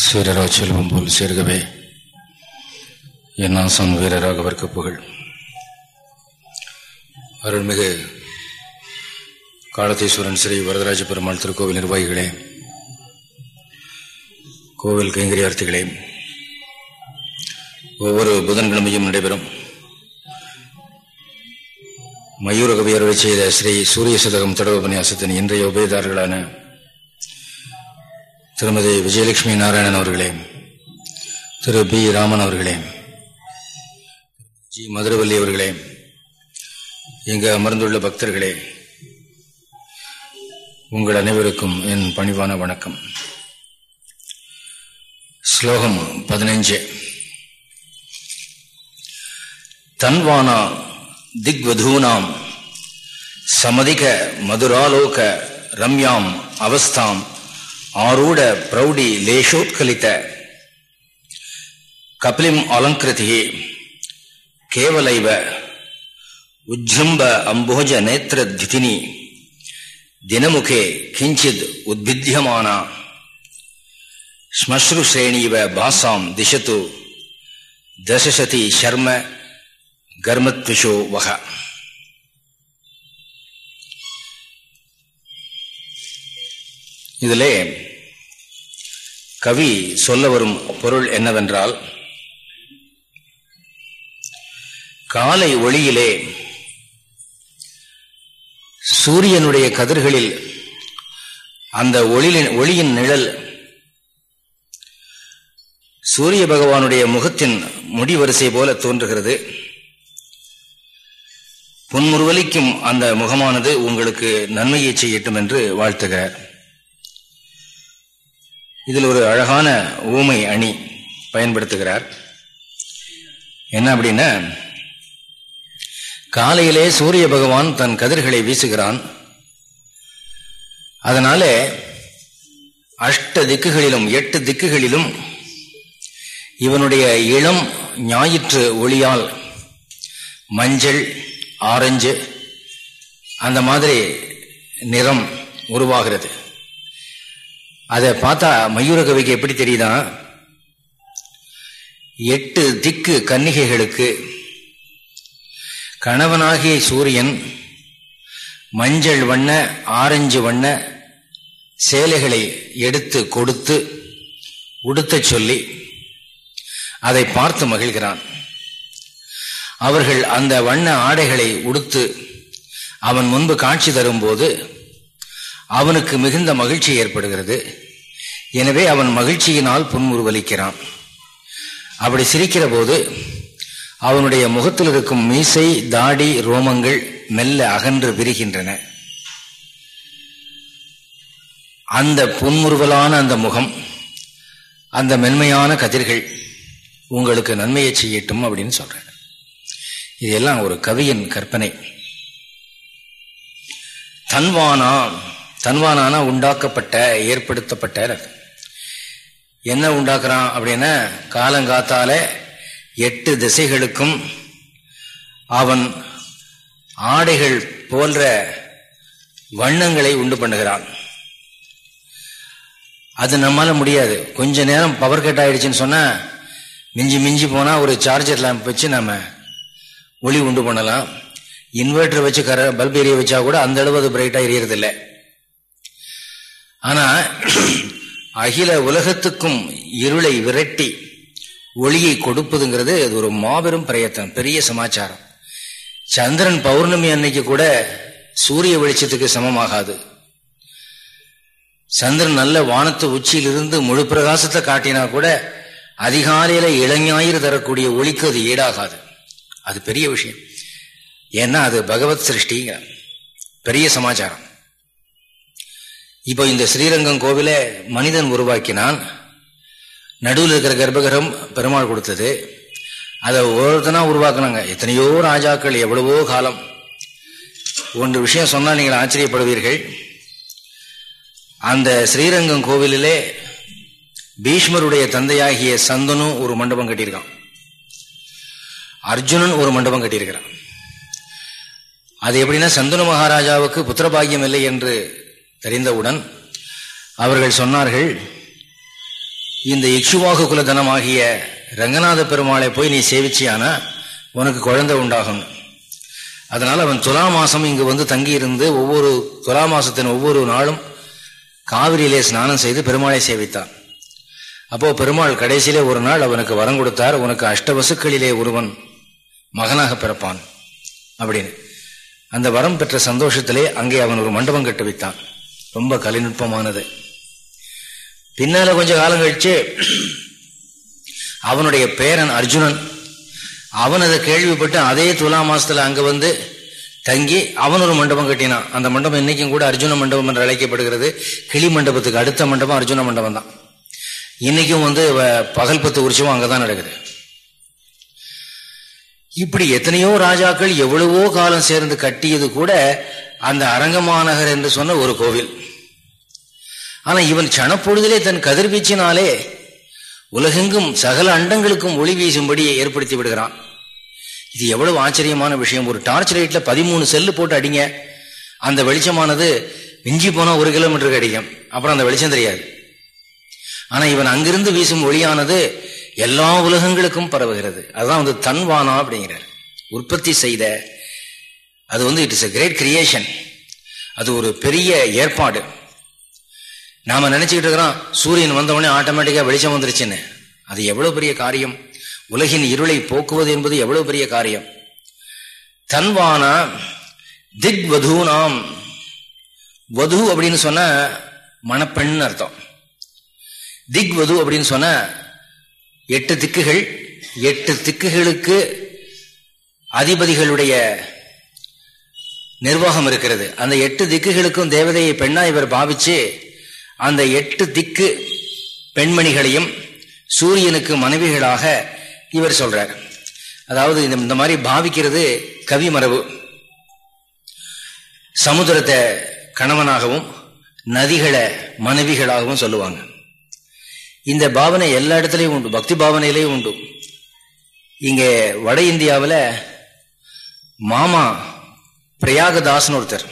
சீரரா செல்வம் போல் சேர்கவே. என் ஆசான் வீரராகவர்க்கு புகழ். அருள்மிகு காலத்தீஸ்வரன் ஸ்ரீ வரதராஜ பெருமாள் திருக்கோவில் நிர்வாகிகளே கோவில் கைங்கரியார்த்திகளே ஒவ்வொரு புதன்கிழமையும் நடைபெறும். மயூரகவி செய்த ஸ்ரீ சூரிய சதகம் தொடர் உபன்யாசத்தின் இன்றைய உபயதாரர்களான திருமதி விஜயலட்சுமி நாராயணன் அவர்களே திரு பி ராமன் அவர்களே ஜி மதுரவல்லி அவர்களே இங்கு அமர்ந்துள்ள பக்தர்களே உங்கள் அனைவருக்கும் என் பணிவான வணக்கம். ஸ்லோகம் பதினைஞ்சு. தன்வானா திக்வதூனாம் சமதிக மதுராலோக ரம்யாம் அவஸ்தாம் ஆரூட பிரௌடி லேஷோத்கலித கபிலிம் அலங்கிருதி கேவலைவ உஜ்ஜம்ப அம்போஜ நேத்திரதிதினி தினமுகே கிஞ்சித் உத்பித்தியமானா ஸ்மஸ்ருஸ்ரேணீவ பாசாம் திசத்து தசசதி சர்ம கர்மத்விஷோ வக. இதிலே கவி சொல்ல வரும் பொருள் என்னவென்றால் காலை ஒளியிலே சூரியனுடைய கதிர்களில் அந்த ஒளியின் ஒளியின் நிழல் சூரிய பகவானுடைய முகத்தின் முடிவரிசை போல தோன்றுகிறது. புன்முறுவலிக்கும் அந்த முகமானது உங்களுக்கு நன்மையை செய்யட்டும் என்று வாழ்த்துகிறார். இதில் ஒரு அழகான ஊமை அணி பயன்படுத்துகிறார். என்ன அப்படின்னா காலையிலே சூரிய பகவான் தன் கதிர்களை வீசுகிறான். அதனால அஷ்ட திக்குகளிலும் எட்டு திக்குகளிலும் இவனுடைய இளம் ஞாயிற்று ஒளியால் மஞ்சள் ஆரஞ்சு அந்த மாதிரி நிறம் உருவாகிறது. அதை பார்த்தா மயூர கவிக்கு எப்படி தெரியுதா? எட்டு திக்கு கன்னிகைகளுக்கு கணவனாகிய சூரியன் மஞ்சள் வண்ண ஆரஞ்சு வண்ண சேலைகளை எடுத்து கொடுத்து உடுத்த சொல்லி அதை பார்த்து மகிழ்கிறான். அவர்கள் அந்த வண்ண ஆடைகளை உடுத்து அவன் முன்பு காட்சி தரும்போது அவனுக்கு மிகுந்த மகிழ்ச்சி ஏற்படுகிறது. எனவே அவன் மகிழ்ச்சியினால் புன்முறுவலிக்கிறான். அப்படி சிரிக்கிற போது அவனுடைய முகத்தில் இருக்கும் மீசை தாடி ரோமங்கள் மெல்ல அகன்று விரிகின்றன. அந்த புன்முறுவலான அந்த முகம் அந்த மென்மையான கதிர்கள் உங்களுக்கு நன்மையை செய்யட்டும் அப்படின்னு சொல்றேன் இதெல்லாம் ஒரு கவியின் கற்பனை. தன்வானா தன்வானான உண்டாக்கப்பட்ட ஏற்படுத்தப்பட்ட என்ன உண்டாக்குறான் அப்படின்னா காலங்காத்தால எட்டு திசைகளுக்கும் அவன் ஆடைகள் போன்ற வண்ணங்களை உண்டு பண்ணுகிறான். அது நம்மால முடியாது. கொஞ்ச நேரம் பவர் கட் ஆயிடுச்சுன்னு சொன்னா மிஞ்சி மிஞ்சி போனா ஒரு சார்ஜர் லேம்ப் வச்சு நம்ம ஒளி உண்டு பண்ணலாம். இன்வெர்டர் வச்சு கர பல்ப் எரிய வச்சா கூட அந்த அளவு அது பிரைட்டா எரியறதில்லை. ஆனா அகில உலகத்துக்கும் இருளை விரட்டி ஒளியை கொடுப்பதுங்கிறது அது ஒரு மாபெரும் பிரயத்தனம் பெரிய சமாச்சாரம். சந்திரன் பௌர்ணமி அன்னைக்கு கூட சூரிய வெளிச்சத்துக்கு சமமாகாது. சந்திரன் நல்ல வானத்து உச்சியிலிருந்து முழு பிரகாசத்தை காட்டினா கூட அதிகாலையில இளஞாயிறு தரக்கூடிய ஒளிக்கு அது ஈடாகாது. அது பெரிய விஷயம். ஏன்னா அது பகவத் சிருஷ்டிங்க பெரிய சமாச்சாரம். இப்போ இந்த ஸ்ரீரங்கம் கோவில மனிதன் உருவாக்கினான். நடுவில் இருக்கிற கர்ப்பகிரம் பெருமாள் கொடுத்தது. அதை ஒருத்தனா உருவாக்குனாங்க. எத்தனையோ ராஜாக்கள் எவ்வளவோ காலம். ஒன்று விஷயம் சொன்னால் நீங்கள் ஆச்சரியப்படுவீர்கள். அந்த ஸ்ரீரங்கம் கோவிலிலே பீஷ்மருடைய தந்தையாகிய சந்தனு ஒரு மண்டபம் கட்டியிருக்கான். அர்ஜுனன் ஒரு மண்டபம் கட்டியிருக்கிறான். அது எப்படின்னா சந்தனு மகாராஜாவுக்கு புத்திரபாகியம் இல்லை என்று தெரிந்தவுடன் அவர்கள் சொன்னார்கள் இந்த இக்ஷுவாக குலதனமாகிய ரங்கநாத பெருமாளை போய் நீ சேவிச்சியானா? உனக்கு குழந்தை உண்டாகும் அதனால் அவன் துலா மாசம் இங்கு வந்து தங்கியிருந்து ஒவ்வொரு துலா மாசத்தின் ஒவ்வொரு நாளும் காவிரியிலே ஸ்நானம் செய்து பெருமாளை சேவித்தான். அப்போ பெருமாள் கடைசியிலே ஒரு நாள் அவனுக்கு வரம் கொடுத்தார் உனக்கு அஷ்டவசுக்களிலே ஒருவன் மகனாக பிறப்பான். அப்படின்னு. அந்த வரம் பெற்ற சந்தோஷத்திலே அங்கே அவன் ஒரு மண்டபம் கட்டுவித்தான். ரொம்ப கலைநுட்பமானது. பின்னால கொஞ்ச காலம் கழிச்சு அவனுடைய பேரன் அர்ஜுனன் அவன் அதை கேள்விப்பட்டு அதே துலா மாசத்துல அங்க வந்து தங்கி அவன் ஒரு மண்டபம் கட்டினான். அந்த மண்டபம் இன்னைக்கும் கூட அர்ஜுன மண்டபம் என்று அழைக்கப்படுகிறது. கிளி மண்டபத்துக்கு அடுத்த மண்டபம் அர்ஜுன மண்டபம் தான். இன்னைக்கும் வந்து பகல் பத்து உற்சவம் அங்கதான் நடக்குது. இப்படி எத்தனையோ ராஜாக்கள் எவ்வளவோ காலம் சேர்ந்து கட்டியது கூட அந்த அரங்கமாநகர் என்று சொன்ன ஒரு கோவில். ஆனா இவன் சனப்பொழுதிலே தன் கதிர்வீச்சினாலே உலகெங்கும் சகல அண்டங்களுக்கும் ஒளி வீசும்படி ஏற்படுத்தி விடுகிறான். இது எவ்வளவு ஆச்சரியமான விஷயம். ஒரு டார்ச் லைட்ல பதிமூணு செல்லு போட்டு அடிங்க. அந்த வெளிச்சமானது மிஞ்சி போனா ஒரு கிலோமீட்டருக்கு அடிக்கும். அப்புறம் அந்த வெளிச்சம் தெரியாது. ஆனா இவன் அங்கிருந்து வீசும் ஒளியானது எல்லா உலகங்களுக்கும் பரவுகிறது. அதுதான் வந்து தன்வானா அப்படிங்கிறார். உற்பத்தி செய்த அது வந்து it is a great creation அது ஒரு பெரிய ஏற்பாடு. நாம நினைச்சுக்கிட்டு இருக்கிறோம் சூரியன் வந்தவொடனே ஆட்டோமேட்டிக்கா வெளிச்சம் வந்துருச்சுன்னு. அது எவ்வளவு பெரிய காரியம்? உலகின் இருளை போக்குவது என்பது எவ்வளவு பெரிய காரியம்? தன்வானா திக் வதூனாம் வது அப்படின்னு சொன்ன மணப்பெண் அர்த்தம். திக் வது அப்படின்னு சொன்ன எட்டு திக்குகள் எட்டு திக்குகளுக்கு அதிபதிகளுடைய நிர்வாகம் இருக்கிறது. அந்த எட்டு திக்குகளுக்கும் தேவதையை பெண்ணா இவர் பாவிச்சு அந்த எட்டு திக்கு பெண்மணிகளையும் சூரியனுக்கு மனைவிகளாக இவர் சொல்றார். அதாவது இந்த மாதிரி பாவிக்கிறது கவி மரபு. சமுதிரத்தை கணவனாகவும் நதிகளை மனைவிகளாகவும் சொல்லுவாங்க. இந்த பாவனை எல்லா இடத்துலையும் உண்டு. பக்தி பாவனையிலையும் உண்டு. இங்கே வட இந்தியாவில் மாமா பிரயாகதாஸ்னு ஒருத்தர்.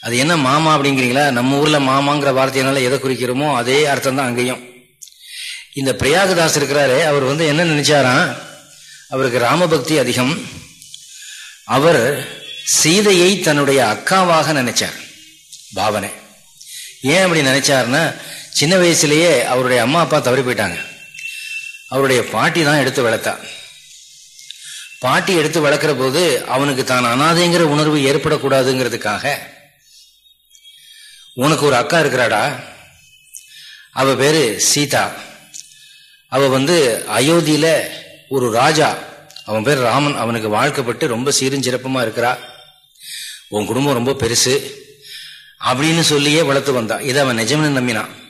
அது என்ன மாமா அப்படிங்கிறீங்களா? நம்ம ஊரில் மாமாங்கிற வார்த்தையினால எதை குறிக்கிறோமோ அதே அர்த்தம் தான் அங்கேயும். இந்த பிரயாகதாஸ் இருக்கிறாரு அவர் வந்து என்ன நினைச்சாராம்? அவருக்கு ராமபக்தி அதிகம். அவர் சீதையை தன்னுடைய அக்காவாக நினைச்சார். பாவனை. ஏன் அப்படி நினைச்சாருன்னா சின்ன வயசுலேயே அவருடைய அம்மா அப்பா தவறி போயிட்டாங்க. அவருடைய பாட்டி தான் எடுத்து வளர்த்தா. பாட்டி எடுத்து வளர்க்குற போது அவனுக்கு தான் அனாதைங்கிற உணர்வு ஏற்படக்கூடாதுங்கிறதுக்காக உனக்கு ஒரு அக்கா இருக்கிறாடா? அவ பேரு சீதா. அவ வந்து அயோத்தியில ஒரு ராஜா. அவன் பேர் ராமன். அவனுக்கு வாழ்க்கப்பட்டு ரொம்ப சீருஞ்சிறப்புமா இருக்கிறா. உன் குடும்பம் ரொம்ப பெருசு. அப்படின்னு சொல்லியே வளர்த்து வந்தான் இதை அவன் நிஜம்னு நம்பினான்.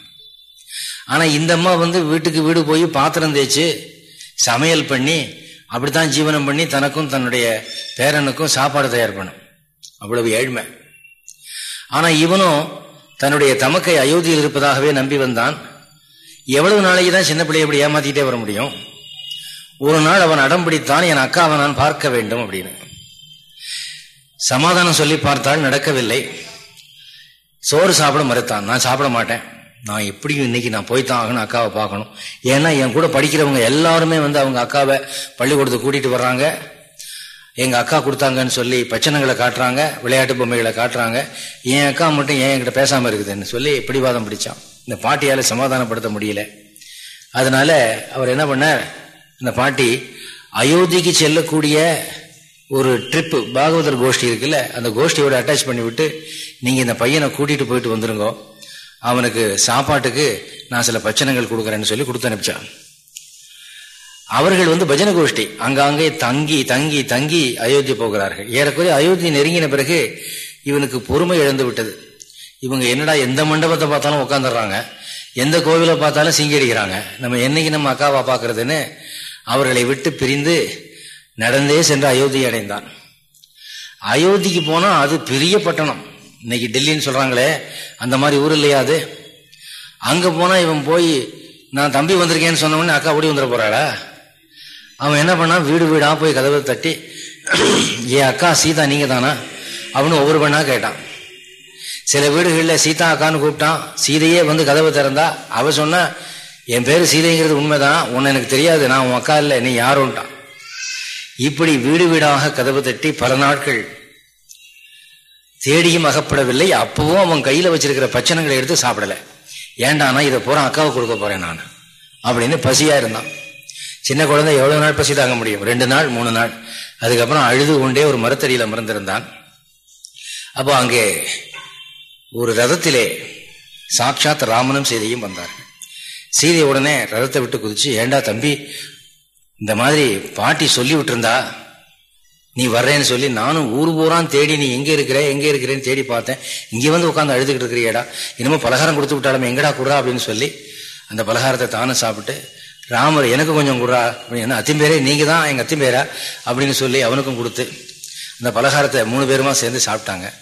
ஆனால் இந்த அம்மா வந்து வீட்டுக்கு வீடு போய் பாத்திரம் தேய்ச்சி சமையல் பண்ணி அப்படித்தான் ஜீவனம் பண்ணி தனக்கும் தன்னுடைய பேரனுக்கும் சாப்பாடு தயார் பண்ணும் அவ்வளவு ஏழ்மை. ஆனால் இவனும் தன்னுடைய தமக்கை அயோத்தியில் இருப்பதாகவே நம்பி வந்தான். எவ்வளவு நாளைக்கு தான் சின்ன பிள்ளைய அப்படி ஏமாத்திட்டே வர முடியும்? ஒரு நாள் அவன் அடம் பிடித்தான் என் அக்காவை நான் பார்க்க வேண்டும் அப்படின்னு. சமாதானம் சொல்லி பார்த்தால் நடக்கவில்லை. சோறு சாப்பிட மறுத்தான். நான் சாப்பிட மாட்டேன். நான் எப்படியும் இன்னைக்கு நான் போய்தான் ஆகணும் அக்காவை பார்க்கணும். ஏன்னா என் கூட படிக்கிறவங்க எல்லாருமே வந்து அவங்க அக்காவை பள்ளிக்கூடத்தை கூட்டிட்டு வர்றாங்க. எங்க அக்கா கொடுத்தாங்கன்னு சொல்லி பச்சனங்களை காட்டுறாங்க விளையாட்டு பொம்மைகளை காட்டுறாங்க. என் அக்கா மட்டும் ஏன் என்கிட்ட பேசாம இருக்குதுன்னு சொல்லி பிடிவாதம் பிடிச்சான். இந்த பாட்டியால சமாதானப்படுத்த முடியல. அதனால அவர் என்ன பண்ணார்? இந்த பாட்டி அயோத்திக்கு செல்லக்கூடிய ஒரு ட்ரிப்பு பாகவதர் கோஷ்டி இருக்குல்ல அந்த கோஷ்டியோட அட்டாச் பண்ணிவிட்டு நீங்கள் நீங்க இந்த பையனை கூட்டிட்டு போயிட்டு வந்துருங்கோ. அவனுக்கு சாப்பாட்டுக்கு நான் சில பச்சனங்கள் கொடுக்குறேன்னு சொல்லி கொடுத்து அனுப்பிச்சான். அவர்கள் வந்து பஜன கோஷ்டி அங்காங்கே தங்கி தங்கி தங்கி அயோத்தி போகிறார்கள். ஏறக்குறைய அயோத்தி நெருங்கின பிறகு இவனுக்கு பொறுமை இழந்து விட்டது. இவங்க என்னடா எந்த மண்டபத்தை பார்த்தாலும் உட்காந்துடுறாங்க எந்த கோவிலை பார்த்தாலும் சிங்கடிக்கிறாங்க நம்ம என்னைக்கு நம்ம அக்காவா பார்க்கறதுன்னு அவர்களை விட்டு பிரிந்து நடந்தே சென்று அயோத்தி அடைந்தான். அயோத்திக்கு போனால் அது பெரிய பட்டணம். இன்னைக்கு டெல்லின்னு சொல்றாங்களே அந்த மாதிரி ஊர் இல்லையா அது? அங்க போனா இவன் போய் நான் தம்பி வந்திருக்கேன்னு சொன்ன உடனே அக்கா ஓடி வந்துட போறாளா? அவன் என்ன பண்ணா வீடு வீடா போய் கதவை தட்டி ஏ அக்கா சீதா நீங்க தானா? அவனு ஒவ்வொரு பெண்ணா கேட்டான். சில வீடுகளில் சீதா அக்கான்னு கூப்பிட்டான். சீதையே வந்து கதவை திறந்தா அவ சொன்ன என் பேர் சீதைங்கிறது உண்மைதான் உன்னை எனக்கு தெரியாது நான் உன் அக்கா இல்லை நீ யாருன்ட்டான். இப்படி வீடு வீடாக கதவு தட்டி பல நாட்கள் தேடியும் அகப்படவில்லை. அப்பவும் அவன் கையில் வச்சிருக்கிற பச்சனங்களை எடுத்து சாப்பிடல. ஏண்டானா இதை பூரா அக்காவை கொடுக்க போறேன் நான்? அப்படின்னு பசியா இருந்தான். சின்ன குழந்தை எவ்வளவு நாள் பசி தாங்க முடியும்? ரெண்டு நாள் மூணு நாள். அதுக்கப்புறம் அழுது கொண்டே ஒரு மரத்தடியில் அமர்ந்திருந்தான். அப்போ அங்கே ஒரு ரதத்திலே சாட்சாத் ராமனும் சீதையும் வந்தார்கள். சீதை உடனே ரதத்தை விட்டு குதிச்சு ஏண்டா தம்பி இந்த மாதிரி பாட்டி சொல்லி விட்டுருந்தா நீ வர்றேன்னு சொல்லி நானும் ஊர் பூரா தேடி நீ எங்க இருக்கிற எங்க இருக்கிறேன்னு தேடி பார்த்தேன். இங்கே வந்து உட்காந்து அழுதுகிட்டு இருக்கிறியடா. என்னமோ பலகாரம் கொடுத்து விட்டாலும் எங்கடா குடுறா அப்படின்னு சொல்லி அந்த பலகாரத்தை தானும் சாப்பிட்டு ராமர் எனக்கு கொஞ்சம் குடுறா. அப்படின்னு அத்திம்பேரே நீங்க தான் எங்க அத்திம்பேரா? அப்படின்னு சொல்லி அவனுக்கும் கொடுத்து அந்த பலகாரத்தை மூணு பேருமா சேர்ந்து சாப்பிட்டாங்க.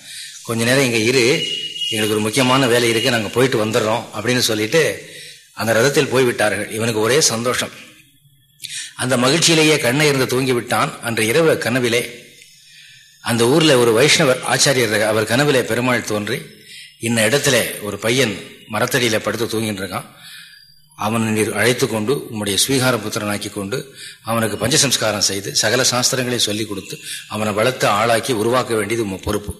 கொஞ்ச நேரம் இங்கே இரு. எங்களுக்கு ஒரு முக்கியமான வேலை இருக்கு. நாங்கள் போயிட்டு வந்துடுறோம் அப்படின்னு சொல்லிட்டு அந்த ரதத்தில் போய்விட்டார்கள். இவனுக்கு ஒரே சந்தோஷம். அந்த மகிழ்ச்சியிலேயே கண்ணை இருந்து தூங்கி விட்டான் அன்று இரவு கனவிலே அந்த ஊர்ல ஒரு வைஷ்ணவர் ஆச்சாரியர் அவர் கனவிலே பெருமாள் தோன்றி இன்ன இடத்துல ஒரு பையன் மரத்தடியில படுத்து தூங்கிட்டு இருக்கான் அவன் நீர் அழைத்து கொண்டு உம்முடைய ஸ்வீகார புத்திரனாக்கி கொண்டு அவனுக்கு பஞ்சசம்ஸ்காரம் செய்து சகல சாஸ்திரங்களையும் சொல்லிக் கொடுத்து அவனை வளர்த்து ஆளாக்கி உருவாக்க வேண்டியது உங்க பொறுப்பு.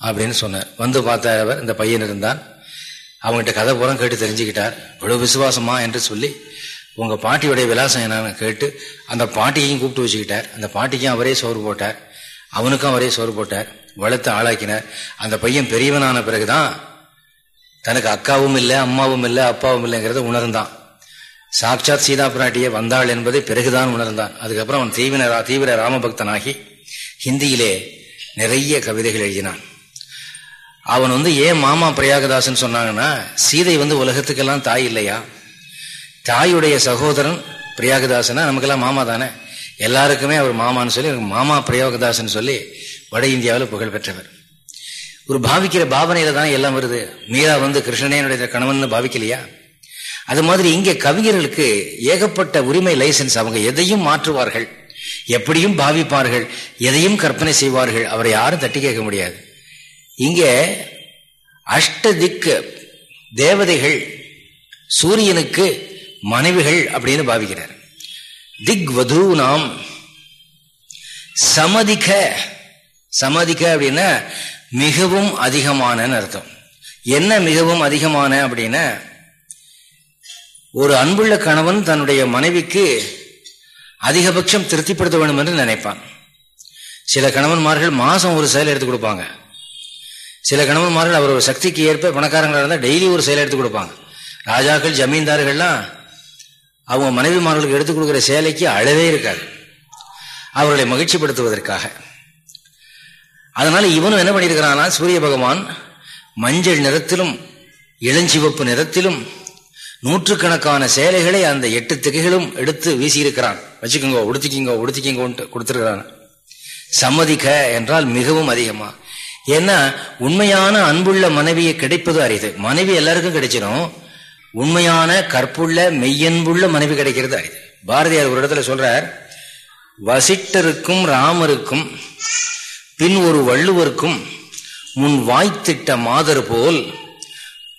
அப்படின்னு சொன்னார். வந்து பார்த்த இந்த பையன் இருந்தான். அவங்ககிட்ட கதை புறம் கேட்டு தெரிஞ்சுக்கிட்டார். இவ்வளவு விசுவாசமா என்று சொல்லி உங்க பாட்டியுடைய விலாசம் என்னன்னு கேட்டு அந்த பாட்டியையும் கூப்பிட்டு வச்சுக்கிட்டார். அந்த பாட்டிக்கும் அவரே சோறு போட்டார். அவனுக்கும் அவரே சோறு போட்டார். வளர்த்து ஆளாக்கினார். அந்த பையன் பெரியவனான பிறகுதான் தனக்கு அக்காவும் இல்லை அம்மாவும் இல்லை அப்பாவும் இல்லைங்கிறத உணர்ந்தான். சாட்சாத் சீதா பிராட்டியே வந்தாள் என்பதை பிறகுதான் உணர்ந்தான். அதுக்கப்புறம் அவன் தீவிர தீவிர ராமபக்தனாகி ஹிந்தியிலே நிறைய கவிதைகள் எழுதினான். அவன் வந்து ஏன் மாமா பிரயாகதாசன் சொன்னாங்கன்னா சீதை வந்து உலகத்துக்கெல்லாம் தாய் இல்லையா? தாயுடைய சகோதரன் பிரியாகதாசனா நமக்கெல்லாம் மாமா தானே? எல்லாருக்குமே அவர் மாமான்னு சொல்லி மாமா பிரயோகதாசன் சொல்லி வட இந்தியாவில் புகழ் பெற்றவர். ஒரு பாவிக்கிற பாவனையில தானே எல்லாம் வருது? மீரா வந்து கிருஷ்ணனே என்னுடைய கணவன் பாவிக்கலையா? அது மாதிரி இங்கே கவிஞர்களுக்கு ஏகப்பட்ட உரிமை லைசன்ஸ் அவங்க எதையும் மாற்றுவார்கள்? எப்படியும் பாவிப்பார்கள் எதையும் கற்பனை செய்வார்கள் அவரை யாரும் தட்டி கேட்க முடியாது. இங்கே அஷ்ட திக்கு தேவதைகள் சூரியனுக்கு மனைவிகள் அப்படின்னு பாவிக்கிறார். திக் வது நாம் சமதிக்க சமதிக்க அப்படின்னா மிகவும் அதிகமான அர்த்தம். என்ன மிகவும் அதிகமான அப்படின்னா ஒரு அன்புள்ள கணவன் தன்னுடைய மனைவிக்கு அதிகபட்சம் திருப்திப்படுத்த வேண்டும் என்று நினைப்பான். சில கணவன்மார்கள் மாசம் ஒரு செயல் எடுத்து கொடுப்பாங்க. சில கணவன்மார்கள் அவரோட சக்திக்கு ஏற்ப பணக்காரங்களாக இருந்தால் டெய்லி ஒரு செயல் எடுத்து கொடுப்பாங்க. ராஜாக்கள் ஜமீன்தார்கள்லாம் அவங்க மனைவிமார்களுக்கு எடுத்துக் கொடுக்குற சேலைக்கு அழவே இருக்காது. அவர்களை மகிழ்ச்சிப்படுத்துவதற்காக. அதனால இவனும் என்ன பண்ணியிருக்கிறான்னா சூரிய பகவான் மஞ்சள் நிறத்திலும் இளஞ்சிவப்பு நிறத்திலும் நூற்றுக்கணக்கான சேலைகளை அந்த எட்டு திகைகளும் எடுத்து வீசியிருக்கிறான். வச்சுக்கோங்க உடுத்திக்கிங்க உடுத்திக்கிங்க கொடுத்துருக்கிறான். சம்மதிக்க என்றால் மிகவும் அதிகமா. ஏன்னா உண்மையான அன்புள்ள மனைவியை கிடைப்பது அரிது. மனைவி எல்லாருக்கும் கிடைச்சிடும் உண்மையான கற்புள்ள மெய்யன்புள்ள மனைவி கிடைக்கிறது அரிது பாரதியார் ஒரு இடத்துல சொல்றார் வசிட்டருக்கும் ராமருக்கும் பின் ஒரு வள்ளுவருக்கும் முன் வாய்த்திட்ட மாதர் போல்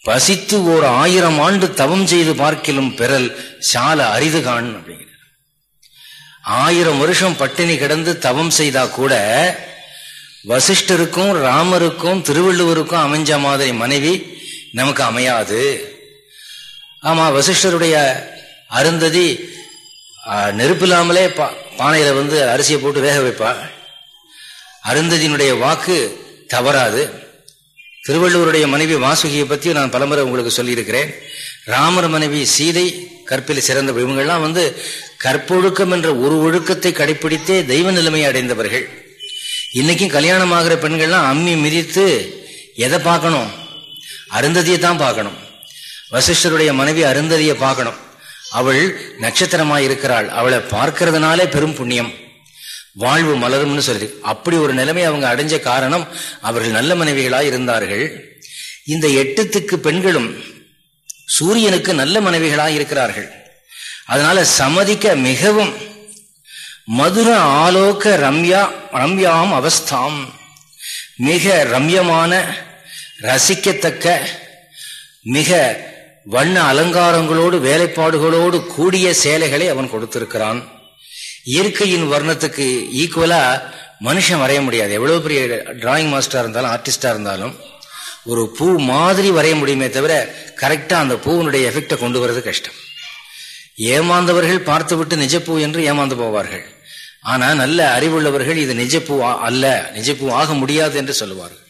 பசித்து ஓர் ஆயிரம் ஆண்டு தவம் செய்து பார்க்கிலும் பெறல் சால அரிது காண் அப்படிங்கிற ஆயிரம் வருஷம் பட்டினி கிடந்து தவம் செய்தா கூட வசிஷ்டருக்கும் ராமருக்கும் திருவள்ளுவருக்கும் அமைஞ்ச மாதிரி மனைவி நமக்கு அமையாது. ஆமா வசிஷ்டருடைய அருந்ததி நெருப்பு இல்லாமலே பானையில வந்து அரிசியை போட்டு வேக வைப்பா. அருந்ததியினுடைய வாக்கு தவறாது. திருவள்ளுவருடைய மனைவி வாசுகியை பத்தி நான் பலமுறை உங்களுக்கு சொல்லியிருக்கிறேன். ராமர் மனைவி சீதை கற்பில் சிறந்த இவங்கெல்லாம் வந்து கற்பொழுக்கம் என்ற ஒரு ஒழுக்கத்தை கடைபிடித்தே தெய்வ நிலைமை அடைந்தவர்கள். இன்னைக்கும் கல்யாணம் ஆகிற பெண்கள்லாம் அம்மி மிதித்து எதை பார்க்கணும்? அருந்ததியை தான் பார்க்கணும். வசிஷ்டருடைய மனைவி அருந்ததியை பார்க்கணும். அவள் நட்சத்திரமாய் இருக்கிறாள். அவளை பார்க்கறதுனாலே பெரும் புண்ணியம். வாழ்வு மலரும்னு சொல்லி அப்படி ஒரு நிலைமை அவங்க அடைஞ்ச காரணம் அவர்கள் நல்ல மனைவிகளாய் இருந்தார்கள். இந்த எட்டுத்துக்கு பெண்களும் சூரியனுக்கு நல்ல மனைவிகளாய் இருக்கிறார்கள். அதனால சமதிக்க மிகவும் மதுர ஆலோக ரம்யா ரம்யாம் அவஸ்தாம். மிக ரம்யமான ரசிக்கத்தக்க மிக வண்ண அலங்காரங்களோடு வேலைப்பாடுகளோடு கூடிய சேலைகளை அவன் கொடுத்திருக்கிறான். இயற்கையின் வர்ணத்துக்கு ஈக்குவலா மனுஷன் வரைய முடியாது. எவ்வளவு பெரிய டிராயிங் மாஸ்டரா இருந்தாலும் ஆர்டிஸ்டா இருந்தாலும் ஒரு பூ மாதிரி வரைய முடியுமே தவிர கரெக்டா அந்த பூவினுடைய எஃபெக்டை கொண்டு வர்றது கஷ்டம். ஏமாந்தவர்கள் பார்த்துவிட்டு நிஜப்பூ என்று ஏமாந்து போவார்கள். ஆனா நல்ல அறிவுள்ளவர்கள் இது நிஜப்பூ அல்ல. நிஜப்பூ ஆக முடியாது என்று சொல்லுவார்கள்.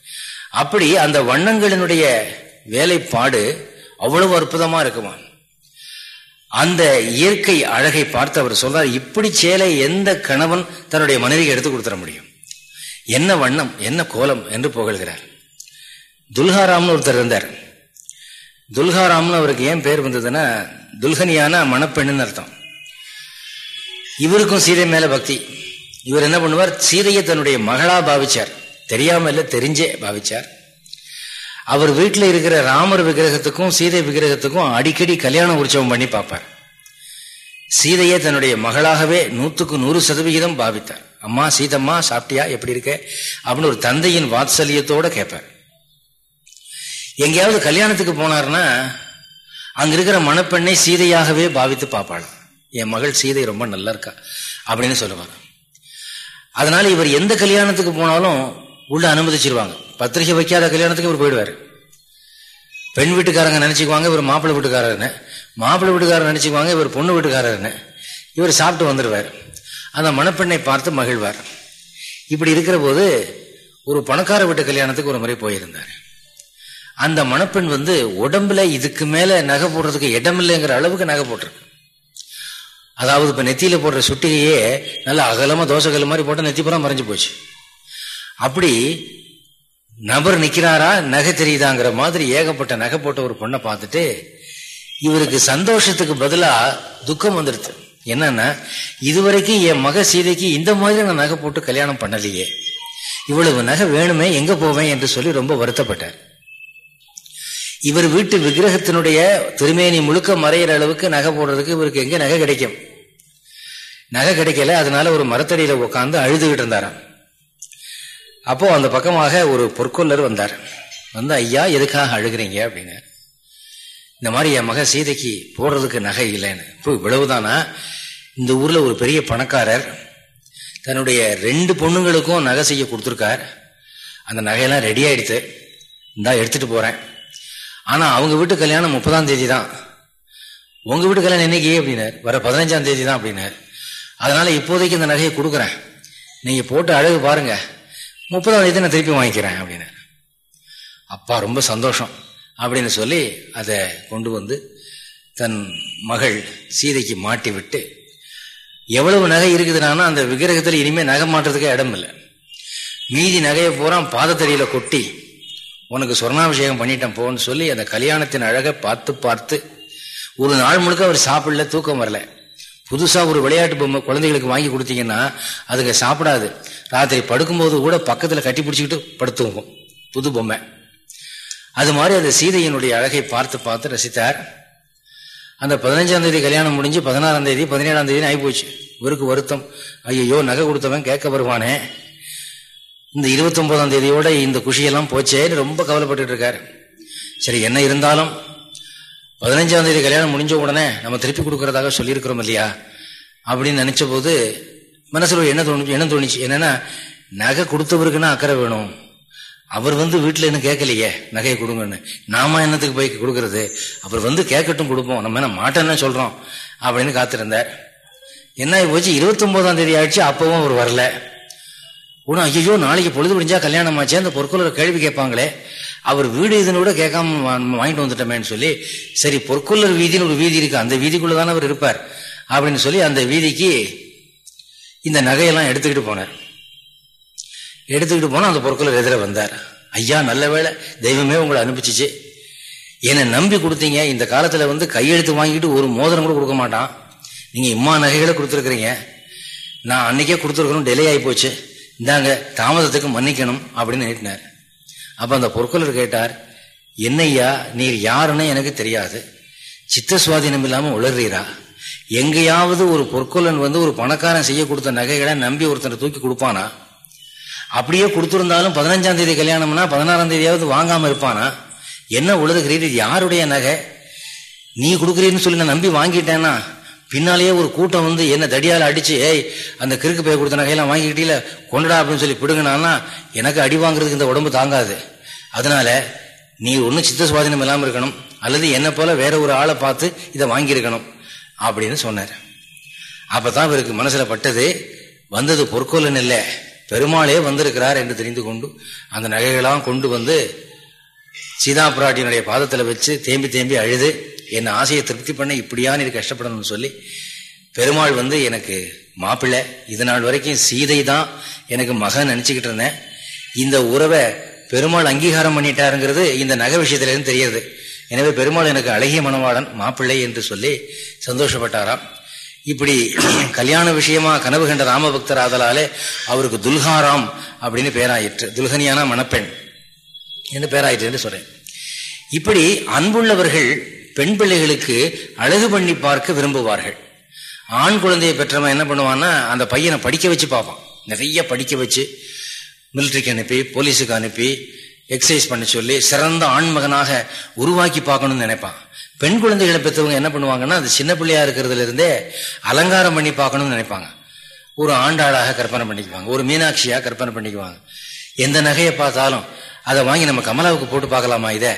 அப்படி அந்த வண்ணங்களினுடைய வேலைப்பாடு அவ்வளவு அற்புதமா இருக்குமா? அந்த இயற்கை அழகை பார்த்து அவர் சொல்றார் இப்படி சேலை எந்த கணவன் தன்னுடைய மனைவிக்கு எடுத்து கொடுத்துட முடியும்? என்ன வண்ணம் என்ன கோலம்? என்று புகழ்கிறார். துல்காராம்னு ஒருத்தர் இருந்தார். துல்காராம்னு அவருக்கு ஏன் பேர் வந்ததுன்னா துல்கனியான மணப்பெண்ணுன்னு அர்த்தம். இவருக்கும் சீதை மேல பக்தி. இவர் என்ன பண்ணுவார்? சீதையை தன்னுடைய மகளா பாவிச்சார். தெரியாம இல்லை தெரிஞ்சே பாவிச்சார். அவர் வீட்டில் இருக்கிற ராமர் விக்கிரகத்துக்கும் சீதை விக்கிரகத்துக்கும் அடிக்கடி கல்யாண உற்சவம் பண்ணி பார்ப்பார். சீதையை தன்னுடைய மகளாகவே நூற்றுக்கு நூறு சதவிகிதம் பாவித்தார். அம்மா சீதம்மா சாப்பிட்டியா? எப்படி இருக்க? அப்படின்னு ஒரு தந்தையின் வாத்சல்யத்தோட கேட்பார். எங்கேயாவது கல்யாணத்துக்கு போனார்னா அங்க இருக்கிற மணப்பெண்ணை சீதையாகவே பாவித்து பார்ப்பாள். என் மகள் சீதை ரொம்ப நல்லா இருக்கா? அப்படின்னு சொல்லுவாங்க. அதனால இவர் எந்த கல்யாணத்துக்கு போனாலும் உள்ள அனுமதிச்சிருவாங்க. பத்திரிகை வைக்காத கல்யாணத்துக்கு இவர் போயிடுவார். பெண் வீட்டுக்காரங்க நினைச்சுக்குவாங்க இவர் மாப்பிள்ளை வீட்டுக்காரர்னு. மாப்பிள்ளை வீட்டுக்காரர் நினைச்சுக்குவாங்க இவர் பொண்ணு வீட்டுக்காரர்னு. இவர் சாப்பிட்டு வந்துடுவார். அந்த மணப்பெண்ணை பார்த்து மகிழ்வார். இப்படி இருக்கிற போது ஒரு பணக்கார வீட்டு கல்யாணத்துக்கு ஒரு முறை போயிருந்தார். அந்த மணப்பெண் வந்து உடம்புல இதுக்கு மேலே நகை போடுறதுக்கு இடமில்லைங்கிற அளவுக்கு நகை போட்டிருக்கு. அதாவது இப்போ நெத்தியில் போடுற சுட்டிகையே நல்லா அகலமாக தோசைகள் மாதிரி போட்டு நெத்திப்புறம் மறைஞ்சு போச்சு. அப்படி நபர் நிக்கிறாரா? நகை தெரியுதாங்கிற மாதிரி ஏகப்பட்ட நகை போட்ட ஒரு பொண்ணை பார்த்துட்டு இவருக்கு சந்தோஷத்துக்கு பதிலா துக்கம் வந்துடுது என்னன்னா இதுவரைக்கும் என் மக சீதைக்கு இந்த மாதிரி நான் நகை போட்டு கல்யாணம் பண்ணலையே. இவ்வளவு நகை வேணுமே எங்க போவேன் என்று சொல்லி ரொம்ப வருத்தப்பட்டார். இவர் வீட்டு விக்கிரகத்தினுடைய திருமேனி முழுக்க மறையிற அளவுக்கு நகை போடுறதுக்கு இவருக்கு எங்க நகை கிடைக்கும்? நகை கிடைக்கல அதனால ஒரு மரத்தடியில உட்காந்து அழுதுகிட்டு இருந்தாராம். அப்போ அந்த பக்கமாக ஒரு பொற்கொல்லர் வந்தார். வந்து ஐயா எதுக்காக அழுகிறீங்க? அப்படின்னு. இந்த மாதிரி என் மக சீதைக்கு போடுறதுக்கு நகை இல்லைன்னு. இப்போ இவ்வளவுதானா? இந்த ஊர்ல ஒரு பெரிய பணக்காரர் தன்னுடைய ரெண்டு பொண்ணுங்களுக்கும் நகை செய்ய கொடுத்துருக்கார். அந்த நகையெல்லாம் ரெடி ஆயிடுத்து இந்தா எடுத்துட்டு போறேன். ஆனா அவங்க வீட்டு கல்யாணம் முப்பதாம் தேதி தான் உங்க வீட்டு கல்யாணம் என்னைக்கு? அப்படின்னார். வர பதினஞ்சாம் தேதி தான் அப்படின்னார். அதனால இப்போதைக்கு இந்த நகையை கொடுக்குறேன். நீங்க போட்டு அழகு பாருங்க. முப்பதாம் தேதி நான் திருப்பி வாங்கிக்கிறேன் அப்படின்னு. அப்பா ரொம்ப சந்தோஷம் அப்படின்னு சொல்லி அதை கொண்டு வந்து தன் மகள் சீதைக்கு மாட்டி விட்டு எவ்வளவு நகை இருக்குதுன்னா அந்த விக்கிரகத்தில் இனிமேல் நகை மாட்டுறதுக்கே இடம் இல்லை. மீதி நகையை பூரா பாதத்தடியில் கொட்டி உனக்கு சொர்ணாபிஷேகம் பண்ணிட்டேன் போன்னு சொல்லி அந்த கல்யாணத்தின் அழகை பார்த்து பார்த்து ஒரு நாள் முழுக்க அவர் சாப்பிடல தூக்கம் வரல. புதுசாக ஒரு விளையாட்டு பொம்மை குழந்தைகளுக்கு வாங்கி கொடுத்தீங்கன்னா அதுங்க சாப்பிடாது. ராத்திரி படுக்கும்போது கூட பக்கத்தில் கட்டி பிடிச்சிக்கிட்டு படுத்துவோம். புது பொம்மை. அது மாதிரி அந்த சீதையினுடைய அழகை பார்த்து பார்த்து ரசித்தார். அந்த பதினஞ்சாம் தேதி கல்யாணம் முடிஞ்சு பதினாறாம் தேதி பதினேழாம் தேதி ஆகிப்போச்சு இவருக்கு வருத்தம். ஐயோ நகை கொடுத்தவன் கேட்க வருவானே. இந்த இருபத்தொன்பதாம் தேதியோட இந்த குஷியெல்லாம் போச்சேன்னு ரொம்ப கவலைப்பட்டு இருக்காரு. சரி என்ன இருந்தாலும் பதினஞ்சாம் தேதி கல்யாணம் முடிஞ்ச உடனே நம்ம திருப்பி கொடுக்கறதாக சொல்லியிருக்கிறோம் இல்லையா? அப்படின்னு நினைச்ச போது மனசுல என்ன தோணு என்ன தோணுச்சு. என்னன்னா நகை கொடுத்தவருக்குன்னா அக்கறை வேணும். அவர் வந்து வீட்டில் என்ன கேட்கலையே நகையை கொடுங்கன்னு. நாம என்னத்துக்கு போய் கொடுக்கறது? அவர் வந்து கேட்கட்டும் கொடுப்போம். நம்ம என்ன மாட்டேன்னு சொல்றோம்? அப்படின்னு காத்திருந்தார். என்ன போச்சு? இருபத்தொன்பதாம் தேதி ஆயிடுச்சு. அப்பவும் அவர் வரல. உடனே ஐயோ நாளைக்கு பொழுது முடிஞ்சா கல்யாணம் ஆச்சு அந்த பொற்கொள்ளர் கேள்வி கேட்பாங்களே. அவர் வீடு இதுன்னு கூட கேட்காம வாங்கிட்டு வந்துட்டோமேன்னு சொல்லி சரி பொற்கொள்ளர் வீதின்னு ஒரு வீதி இருக்கு அந்த வீதிக்குள்ள தானே அவர் இருப்பார் அப்படின்னு சொல்லி அந்த வீதிக்கு இந்த நகையெல்லாம் எடுத்துக்கிட்டு போனார். எடுத்துக்கிட்டு போனால் அந்த பொற்கொள்ளர் எதிர வந்தார். ஐயா நல்ல வேலை தெய்வமே உங்களை அனுப்பிச்சிச்சு. என்னை நம்பி கொடுத்தீங்க இந்த காலத்தில் வந்து கையெழுத்து வாங்கிட்டு ஒரு மோதிரம் கூட கொடுக்க மாட்டான். நீங்கள் இம்மா நகைகளை கொடுத்துருக்குறீங்க. நான் அன்னைக்கே கொடுத்துருக்கணும் டெலே ஆகி போச்சு. இந்தாங்க தாமதத்துக்கு மன்னிக்கணும் அப்படின்னு நினைட்டினார் அப்ப அந்த பொற்கொள்ளர் கேட்டார் என்னையா நீர் யாருன்னு எனக்கு தெரியாது. சித்த சுவாதீனம் இல்லாம உளர்றீரா எங்கேயாவது ஒரு பொற்கொள்ளன் வந்து ஒரு பணக்காரன் செய்ய கொடுத்த நகைகளை நம்பி ஒருத்தர் தூக்கி கொடுப்பானா? அப்படியே கொடுத்துருந்தாலும் பதினஞ்சாம் தேதி கல்யாணம்னா பதினாறாம் தேதியாவது வாங்காம இருப்பானா? என்ன உழுதுகிறீர் யாருடைய நகை? நீ கொடுக்குறீன்னு சொல்லி நான் நம்பி வாங்கிட்டேன்னா பின்னாலேயே ஒரு கூட்டம் வந்து என்ன தடியால் அடிச்சு ஏய் அந்த கிறுக்கு பைய கொடுத்த நகையெல்லாம் வாங்கிக்கிட்டீல கொண்டுடா அப்படின்னு சொல்லி பிடுங்கினான்னா எனக்கு அடி வாங்குறதுக்கு இந்த உடம்பு தாங்காது. அதனால நீ ஒன்றும் சித்த சுவாதீனம் இல்லாமல் இருக்கணும் அல்லது என்னை போல வேற ஒரு ஆளை பார்த்து இதை வாங்கியிருக்கணும் அப்படின்னு சொன்னார். அப்பதான் இவருக்கு மனசுல பட்டது வந்தது பொற்கொல்லன் இல்லை பெருமாளே வந்திருக்கிறார் என்று தெரிந்து கொண்டு அந்த நகைகளாம் கொண்டு வந்து சீதா பிராட்டியினுடைய பாதத்தில் வச்சு தேம்பி தேம்பி அழுது என் ஆசையை திருப்தி பண்ண இப்படியா நீ கஷ்டப்படணும்னு சொல்லி பெருமாள் வந்து எனக்கு மாப்பிள்ளை இது நாள் வரைக்கும் சீதை தான் எனக்கு மகன் நினச்சிக்கிட்டு இருந்தேன். இந்த உறவை பெருமாள் அங்கீகாரம் பண்ணிட்டாருங்கிறது இந்த நகை விஷயத்திலேருந்து தெரியுது எனவே பெருமாள் எனக்கு அழகிய மணவாளன் மாப்பிள்ளை என்று சொல்லி சந்தோஷப்பட்டாராம். இப்படி கல்யாண விஷயமா கனவு கண்ட ராமபக்தர் ஆதலாலே அவருக்கு துல்காராம் அப்படின்னு பேராயிற்று. துல்கனியான மணப்பெண் என்று பேராயிற்று என்று சொல்றேன். இப்படி அன்புள்ளவர்கள் பெண் பிள்ளைகளுக்கு அழகு பண்ணி பார்க்க விரும்புவார்கள். ஆண் குழந்தையை பெற்றவன் என்ன பண்ணுவான்னா அந்த பையனை படிக்க வச்சு பார்ப்பான். நிறைய படிக்க வச்சு மிலிட்ரிக்கு அனுப்பி போலீஸுக்கு அனுப்பி எக்ஸசைஸ் பண்ண சொல்லி சிறந்த ஆண்மகனாக உருவாக்கி பார்க்கணும்னு நினைப்பான். பெண் குழந்தைகளை பெற்றவங்க என்ன பண்ணுவாங்கன்னா அது சின்ன பிள்ளையா இருக்கிறதுல இருந்தே அலங்காரம் பண்ணி பார்க்கணும்னு நினைப்பாங்க. ஒரு ஆண்டாளாக கற்பனை பண்ணிக்குவாங்க. ஒரு மீனாட்சியாக கற்பனை பண்ணிக்குவாங்க. எந்த நகையை பார்த்தாலும் அதை வாங்கி நம்ம கமலாவுக்கு போட்டு பார்க்கலாமா இதை?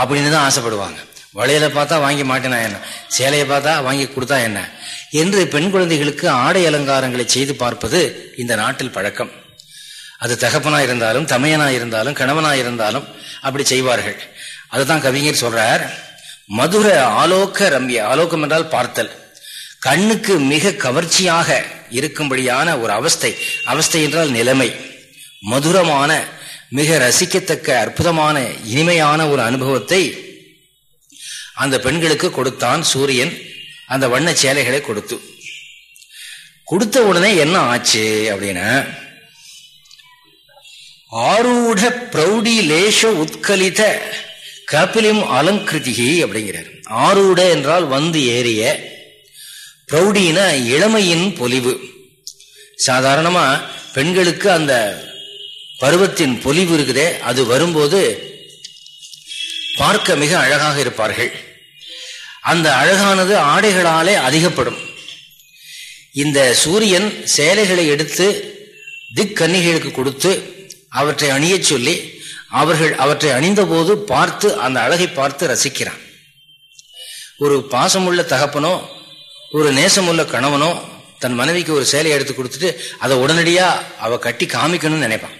அப்படின்னு தான் ஆசைப்படுவாங்க. வளையலை பார்த்தா வாங்கி மாட்டினா என்ன? சேலையை பார்த்தா வாங்கி கொடுத்தா என்ன? என்று பெண் குழந்தைகளுக்கு ஆடை அலங்காரங்களை செய்து பார்ப்பது இந்த நாட்டில் பழக்கம். அது தகப்பனா இருந்தாலும் தமையனா இருந்தாலும் கணவனா இருந்தாலும் அப்படி செய்வார்கள். அதுதான் கவிஞர் சொல்றார் மதுர ஆலோக்க ரம்ய. ஆலோக்கம் என்றால் பார்த்தல். கண்ணுக்கு மிக கவர்ச்சியாக இருக்கும்படியான ஒரு அவஸ்தை. அவஸ்தை என்றால் நிலைமை. மதுரமான மிக ரசிக்கத்தக்க அற்புதமான இனிமையான ஒரு அனுபவத்தை அந்த பெண்களுக்கு கொடுத்தான் சூரியன் அந்த வண்ண சேலைகளை கொடுத்து. கொடுத்த உடனே என்ன ஆச்சு அப்படின்னா ஆரூட பிரௌடி லேஷ உத்கலித கபிலிம் அலங்கிருதிகி அப்படிங்கிறார். ஆரூட என்றால் வந்து ஏறிய பிரௌடின இளமையின் பொலிவு. சாதாரணமா பெண்களுக்கு அந்த பருவத்தின் பொலிவு இருக்குதே அது வரும்போது பார்க்க மிக அழகாக இருப்பார்கள். அந்த அழகானது ஆடைகளாலே அதிகப்படும். இந்த சூரியன் சேலைகளை எடுத்து திக்கன்னிகளுக்கு கொடுத்து அவற்றை அணியச் சொல்லி அவர்கள் அவற்றை அணிந்தபோது பார்த்து அந்த அழகை பார்த்து ரசிக்கிறான். ஒரு பாசமுள்ள தகப்பனோ ஒரு நேசமுள்ள கணவனோ தன் மனைவிக்கு ஒரு சேலை எடுத்து கொடுத்துட்டு அதை உடனடியாக அவள் கட்டி காமிக்கணும்னு நினைப்பான்.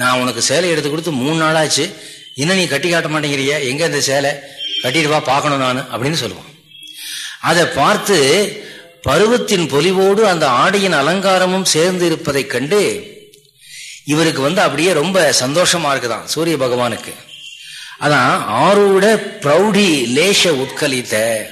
நான் உனக்கு சேலை எடுத்து கொடுத்து மூணு நாளாச்சு இன்னும் நீ கட்டி காட்ட மாட்டேங்கிறிய? எங்க இந்த சேலை? கட்டிட்டு வா பார்க்கணும் நான் அப்படின்னு சொல்லுவான். அதை பார்த்து பருவத்தின் பொலிவோடு அந்த ஆடையின் அலங்காரமும் சேர்ந்து இருப்பதை கண்டு இவருக்கு வந்து அப்படியே ரொம்ப சந்தோஷமா இருக்குதான் சூரிய பகவானுக்கு. அதான் ஆரோட பிரௌடி லேஷ உட்கலித்த.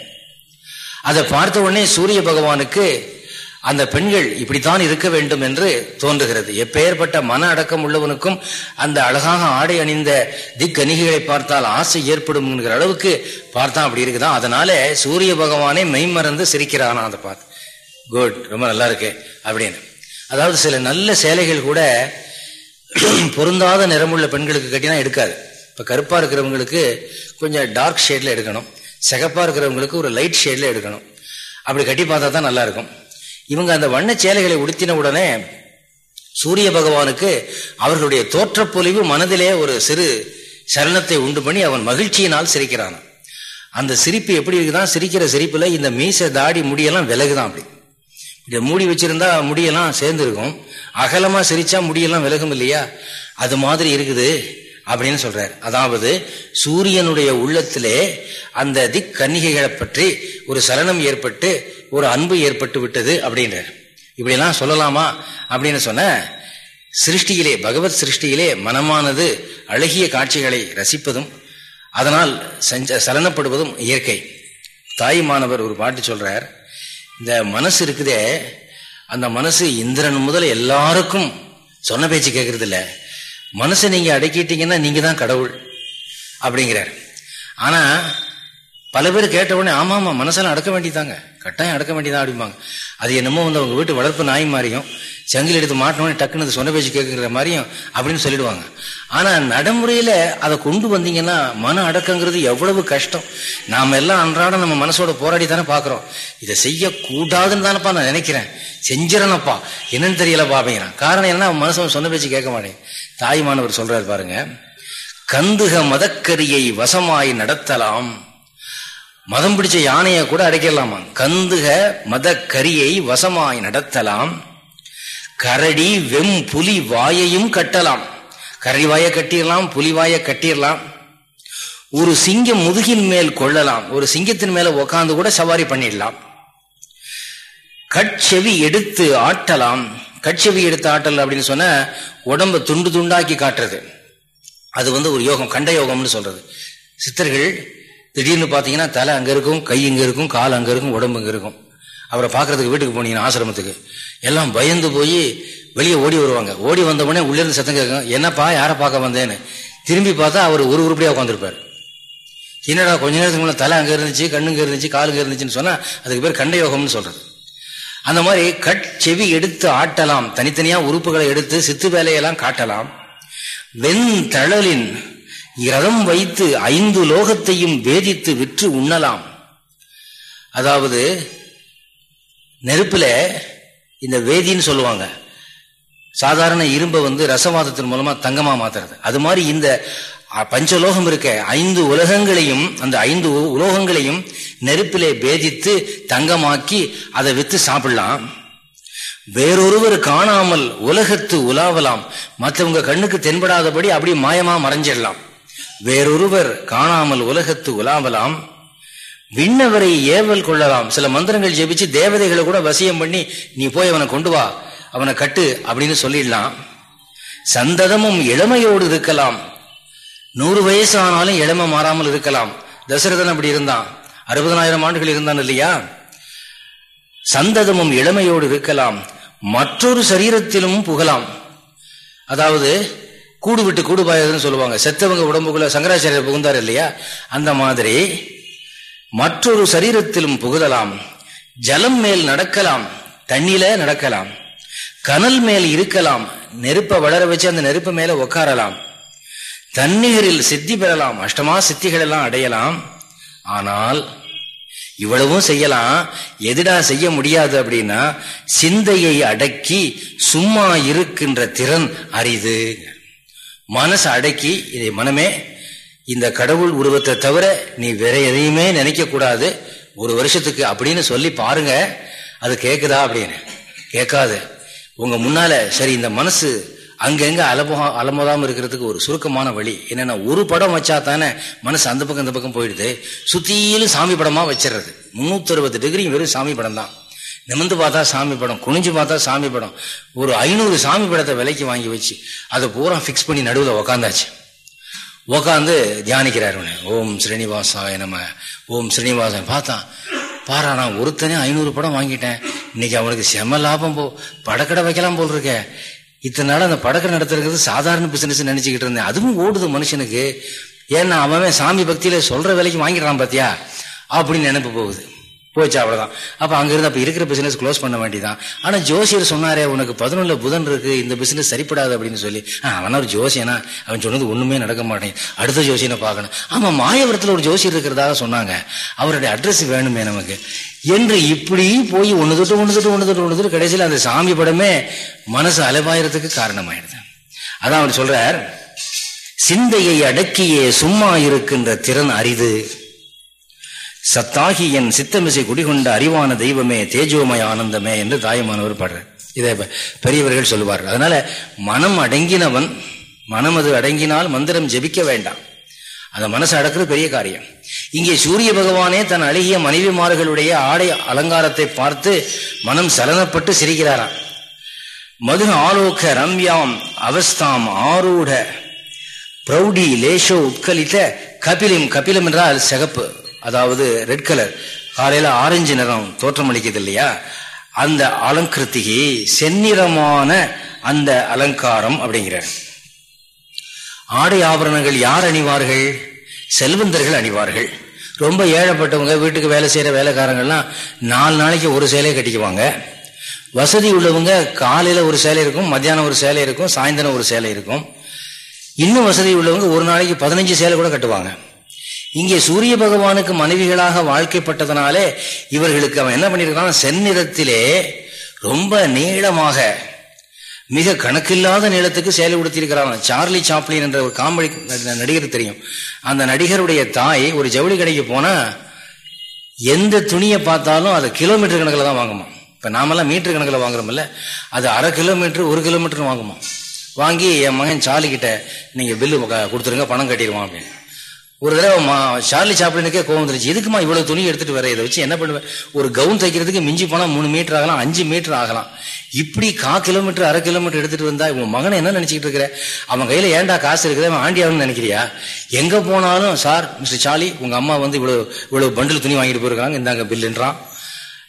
அதை பார்த்த உடனே சூரிய பகவானுக்கு அந்த பெண்கள் இப்படித்தான் இருக்க வேண்டும் என்று தோன்றுகிறது. எப்பேற்பட்ட மன அடக்கம் உள்ளவனுக்கும் அந்த அழகாக ஆடை அணிந்த திக்கணிகளை பார்த்தால் ஆசை ஏற்படும் என்கிற அளவுக்கு பார்த்தா அப்படி இருக்குதான். அதனால சூரிய பகவானே மெய்மறந்து சிரிக்கிறானா அதை பார்த்து குட் ரொம்ப நல்லா இருக்கு அப்படின்னு. அதாவது சில நல்ல சேலைகள் கூட பொருந்தாத நிறமுள்ள பெண்களுக்கு கட்டினா எடுக்காது. இப்போ கருப்பாக இருக்கிறவங்களுக்கு கொஞ்சம் டார்க் ஷேட்ல எடுக்கணும். சிகப்பாக இருக்கிறவங்களுக்கு ஒரு லைட் ஷேட்ல எடுக்கணும். அப்படி கட்டி பார்த்தா தான் நல்லா இருக்கும். இவங்க அந்த வண்ண சேலைகளை உடுத்தின உடனே சூரிய பகவானுக்கு அவர்களுடைய தோற்றப்பொலிவு மனதிலே ஒரு சிறு சரணத்தை உண்டு பண்ணி அவன் மகிழ்ச்சியினால் சிரிக்கிறான். அந்த சிரிப்பு எப்படி இருக்குதான் சிரிக்கிற சிரிப்புல இந்த மீச தாடி முடியெல்லாம் விலகுதான் அப்படி. இதை மூடி வச்சிருந்தா முடியெல்லாம் சேர்ந்துருக்கும். அகலமாக அகலமா சிரிச்சா முடியெல்லாம் விலகும் இல்லையா? அது மாதிரி இருக்குது அப்படின்னு சொல்றாரு. அதாவது சூரியனுடைய உள்ளத்திலே அந்த திக் கன்னிகைகளை பற்றி ஒரு சலனம் ஏற்பட்டு ஒரு அன்பு ஏற்பட்டு விட்டது அப்படின்றார். இப்படிலாம் சொல்லலாமா அப்படின்னு சொன்ன சிருஷ்டியிலே பகவத் சிருஷ்டியிலே மனமானது அழகிய காட்சிகளை ரசிப்பதும் அதனால் செஞ்ச சலனப்படுவதும் இயற்கை. தாய் மாணவர் ஒரு பாட்டு சொல்றார் இந்த மனசு இருக்குதே அந்த மனசு இந்திரன் முதல் எல்லாருக்கும் சொன்ன பேச்சு கேட்கறது இல்லை மனசை நீங்க அடக்கிட்டீங்கன்னா நீங்க தான் கடவுள் அப்படிங்கிறார். ஆனா பல பேர் கேட்ட உடனே ஆமா ஆமா மனசெல்லாம் அடக்க வேண்டியதாங்க. கட்டாயம் அடக்க வேண்டியதான் அப்படிம்பாங்க. அது என்னமோ வந்து அவங்க வீட்டு வளர்ப்பு நாய் மாதிரியும் செங்கில் எடுத்து மாட்டினோடனே டக்குனு சொன்ன பேச்சு கேட்குற மாதிரியும் அப்படின்னு சொல்லிடுவாங்க. ஆனா நடைமுறையில அதை கொண்டு வந்தீங்கன்னா மன அடக்கங்கிறது எவ்வளவு கஷ்டம். நாம எல்லாம் அன்றாடம் நம்ம மனசோட போராடி தானே பாக்குறோம் இதை செய்யக்கூடாதுன்னு தானப்பா நான் நினைக்கிறேன். செஞ்சிடனப்பா என்னன்னு தெரியலப்பா அப்படிங்கிறான். காரணம் என்ன அவன் மனசு சொன்ன பேச்சு கேட்க மாட்டேன். தாய்மானவர் சொல்றாரு பாருங்க கந்துக மதக்கரியை வசமாய் நடத்தலாம். மதம் பிடிச்ச யானையை கூட அடைக்கலாமா? கந்துக மத கரியை வசமாய் நடத்தலாம். கரடி வெம் புலி வாயையும் கட்டலாம். கரடி வாயை கட்டிடலாம் புலி வாயை கட்டிடலாம். ஒரு சிங்கம் முதுகின் மேல் கொள்ளலாம். ஒரு சிங்கத்தின் மேல உக்காந்து கூட சவாரி பண்ணிடலாம். கட்செவி எடுத்து ஆட்டலாம். கட்செவி எடுத்து ஆட்டல் அப்படின்னு சொன்ன உடம்ப துண்டு துண்டாக்கி காட்டுறது. அது வந்து ஒரு யோகம் கண்ட யோகம்னு சொல்றது. சித்தர்கள் திடீர்னு பார்த்தீங்கன்னா தலை அங்கே இருக்கும் கை இங்கே இருக்கும் கால் அங்கே இருக்கும் உடம்பு இங்கே இருக்கும். அவரை பார்க்கறதுக்கு வீட்டுக்கு போனீங்கன்னா ஆசிரமத்துக்கு. எல்லாம் பயந்து போய் வெளியே ஓடி வருவாங்க. ஓடி வந்த உடனே சத்தம் கேட்கும். என்னப்பா யாரை பார்க்க வந்தேன்னு? திரும்பி பார்த்தா அவர் ஒரு உருப்படியாக உட்காந்துருப்பார் என்னடா கொஞ்ச நேரத்துக்கு முன்னாடி தலை அங்கே இருந்துச்சு கண்ணுங்க இருந்துச்சு காலுங்க இருந்துச்சுன்னு சொன்னால் அதுக்கு பேர் கண்ட யோகம்னு சொல்றது. அந்த மாதிரி கட் செவி எடுத்து ஆட்டலாம். தனித்தனியாக உறுப்புகளை எடுத்து சித்து வேலையெல்லாம் காட்டலாம். வெண் தழலின் இரதம் வைத்து ஐந்து லோகத்தையும் வேதித்து விற்று உண்ணலாம். அதாவது நெருப்புல இந்த வேதின்னு சொல்லுவாங்க. சாதாரண இரும்பை வந்து ரசவாதத்தின் மூலமா தங்கமா மாத்துறது. அது மாதிரி இந்த பஞ்சலோகம் இருக்க ஐந்து உலகங்களையும் அந்த ஐந்து உலோகங்களையும் நெருப்பிலே பேதித்து தங்கமாக்கி அதை வித்து சாப்பிடலாம். வேறொருவர் காணாமல் உலகத்து உலாவலாம். மற்றவங்க கண்ணுக்கு தென்படாதபடி அப்படி மாயமா மறைஞ்சிடலாம். வேறொருவர் காணாமல் உலகத்து உலாவலாம் விண்ணவரை ஏவல் கொள்ளலாம். சில மந்திரங்கள் ஜெபிச்சு தேவதைகளை கூட வசியம் பண்ணி நீ போய் அவனை கொண்டு வா அவனை கட்டு அப்படின்னு சொல்லிடலாம். சந்ததமும் இளமையோடு இருக்கலாம். நூறு வயசு ஆனாலும் இளமை மாறாமல் இருக்கலாம். தசரதன் அப்படி இருந்தான். அறுபதனாயிரம் ஆண்டுகள் இருந்தான் இல்லையா? சந்ததமும் இளமையோடு இருக்கலாம். மற்றொரு சரீரத்திலும் புகலாம். அதாவது கூடு விட்டு கூடு பாயதுன்னு சொல்லுவாங்க. செத்தவங்க உடம்புக்குள்ள சங்கராச்சாரியர் புகுந்தார் இல்லையா? அந்த மாதிரி மற்றொரு சரீரத்திலும் புகுதலாம். ஜலம் மேல் நடக்கலாம் தண்ணியில நடக்கலாம். கனல் மேல் இருக்கலாம் நெருப்பை வளர வச்சு அந்த நெருப்பு மேல உட்காரலாம் தண்ணீரில் சித்தி பெறலாம் அஷ்டமா சித்திகள் எல்லாம் அடையலாம். ஆனால் இவ்வளவும் செய்யலாம். எதிடா செய்ய முடியாது அப்படின்னா சிந்தையை அடக்கி சும்மா இருக்கின்ற திறன் அரிது. மனசை அடக்கி இதை மனமே இந்த கடவுள் உருவத்தை தவிர நீ வேற எதையுமே நினைக்க கூடாது ஒரு வருஷத்துக்கு அப்படின்னு சொல்லி பாருங்க அது கேக்குதா அப்படின்னு. கேட்காது. உங்க முன்னால சரி இந்த மனசு அங்கங்க அலமோ அலமோதாம இருக்கிறதுக்கு ஒரு சுருக்கமான வழி என்னன்னா ஒரு படம் வச்சா தானே மனசு அந்த பக்கம் இந்த பக்கம் போயிடுது. சுத்தியிலும் சாமி படமா வச்சிடுறது முன்னூத்தி அறுபது டிகிரி வெறும் சாமி படம் தான் நிமிந்து பார்த்தா சாமி படம் குனிஞ்சு பார்த்தா சாமி படம். ஒரு ஐநூறு சாமி படத்தை விலைக்கு வாங்கி வச்சு அதை பூரா ஃபிக்ஸ் பண்ணி நடுவில் உக்காந்தாச்சு. உக்காந்து தியானிக்கிறார் ஓம் ஸ்ரீனிவாசாய நம்ம ஓம் ஸ்ரீனிவாசன் பார்த்தான். பாரா நான் ஒருத்தனே ஐநூறு படம் வாங்கிட்டேன். இன்னைக்கு அவனுக்கு செம லாபம் போ படக்கடை வைக்கலாம் போல் இருக்க இத்தனை நாள் அந்த படக்கடை நடத்துறது சாதாரண பிசினஸ் நினைச்சுக்கிட்டு இருந்தேன். அதுவும் ஓடுது மனுஷனுக்கு. ஏன்னா அவன் சாமி பக்தியில சொல்ற விலைக்கு வாங்கிடுறான் பாத்தியா? அப்படின்னு நினைப்பு போகுது. போச்சு அவ்வளவுதான். அப்ப அங்க இருந்து அப்ப இருக்கிற பிசினஸ் க்ளோஸ் பண்ண வேண்டியதான் ஆனா ஜோசியர் சொன்னாரே உனக்கு பதினொன்னுல புதன் இருக்கு இந்த பிசினஸ் சரிப்படாது அப்படின்னு சொல்லி. அவன் ஒரு ஜோசியனா? அவன் சொன்னது ஒண்ணுமே நடக்க மாட்டேன். அடுத்த ஜோசியனை பார்க்கணும். ஆமா மாயவரத்துல ஒரு ஜோசியர் இருக்கிறதாக சொன்னாங்க. அவருடைய அட்ரஸ் வேணுமே நமக்கு. என்று இப்படி போய் ஒன்று தொட்டு ஒண்ணு தொட்டு ஒண்ணு தொட்டு ஒண்ணு தொட்டு கடைசியில் அந்த சாமி படமே மனசு அலைவாயிரத்துக்கு காரணமாயிடுது. அதான் அவர் சொல்றார் சிந்தையை அடக்கியே சும்மா இருக்கின்ற திறன் அரிது. சத்தாகி என் சித்தமிசை குடிகொண்ட அறிவான தெய்வமே தேஜோமய ஆனந்தமே என்று தாயமானவர் பாடுற இதை பெரியவர்கள் சொல்லுவார் அதனால மனம் அடங்கினவன் மனம் அது அடங்கினால் மந்திரம் ஜெபிக்க வேண்டாம். அந்த மனசு அடக்குறது பெரிய காரியம். இங்கே சூரிய பகவானே தன் அழகிய மனைவிமார்களுடைய ஆடை அலங்காரத்தை பார்த்து மனம் சலனப்பட்டு சிரிக்கிறாராம். மது ஆலோக ரம்யாம் அவஸ்தாம் ஆரூட பிரௌடி லேஷோ உட்கலித்த கபிலும் கபிலம் என்றால் சிகப்பு. அதாவது ரெட் கலர் காலையில ஆரஞ்சு நிறம் தோற்றம் அளிக்குது இல்லையா? அந்த அலங்கிருத்திகி செந்நிறமான அந்த அலங்காரம் அப்படிங்கிறார். ஆடை ஆபரணங்கள் யார் அணிவார்கள்? செல்வந்தர்கள் அணிவார்கள். ரொம்ப ஏழைப்பட்டவங்க வீட்டுக்கு வேலை செய்கிற வேலைக்காரங்கள்லாம் நாலு நாளைக்கு ஒரு சேலையை கட்டிக்குவாங்க. வசதி உள்ளவங்க காலையில் ஒரு சேலை இருக்கும் மத்தியானம் ஒரு சேலை இருக்கும் சாயந்தரம் ஒரு சேலை இருக்கும். இன்னும் வசதி உள்ளவங்க ஒரு நாளைக்கு பதினஞ்சு சேலை கூட கட்டுவாங்க. இங்கே சூரிய பகவானுக்கு மனைவிகளாக வாழ்க்கைப்பட்டதனாலே இவர்களுக்கு அவன் என்ன பண்ணியிருக்கான்? செந்நிறத்திலே ரொம்ப நீளமாக மிக கணக்கில்லாத நீளத்துக்கு சேலை உடுத்தியிருக்கிறான். சார்லி சாப்ளின் என்ற ஒரு காமெடி நடிகர் தெரியும். அந்த நடிகருடைய தாய் ஒரு ஜவுளி கடைக்கு போனா எந்த துணியை பார்த்தாலும் அதை கிலோமீட்டர் கணக்கில் தான் வாங்குமா? இப்போ நாமெல்லாம் மீட்டர் கணக்கில் வாங்குறோம்ல அது அரை கிலோமீட்டர் ஒரு கிலோமீட்டர் வாங்குமா? வாங்கி என் மகன் சார்லி கிட்ட நீங்க பில்லு கொடுத்துருங்க பணம் கட்டிடுவான் அப்படின்னு. ஒரு தடவை சார்லி சாப்பிடனுக்கே கோவம் வந்துருச்சு. எதுக்குமா இவ்வளவு துணி எடுத்துட்டு வர? இதை வச்சு என்ன பண்ணுவேன்? ஒரு கவுன் தைக்கிறதுக்கு மிஞ்சி போனா மூணு மீட்டர் ஆகலாம் அஞ்சு மீட்டர் ஆகலாம். இப்படி கா கிலோமீட்டர் அரை கிலோமீட்டர் எடுத்துட்டு வந்தா உன் மகனை என்ன நினைச்சிட்டு இருக்கிற? அவன் கையில ஏன்டா காசு இருக்குது? அவன் ஆண்டியாவும் நினைக்கிறியா? எங்க போனாலும் சார் மிஸ்டர் சார்லி உங்க அம்மா வந்து இவ்வளவு இவ்வளவு பண்டில் துணி வாங்கிட்டு போயிருக்காங்க. இந்தாங்க பில்லுன்றான்.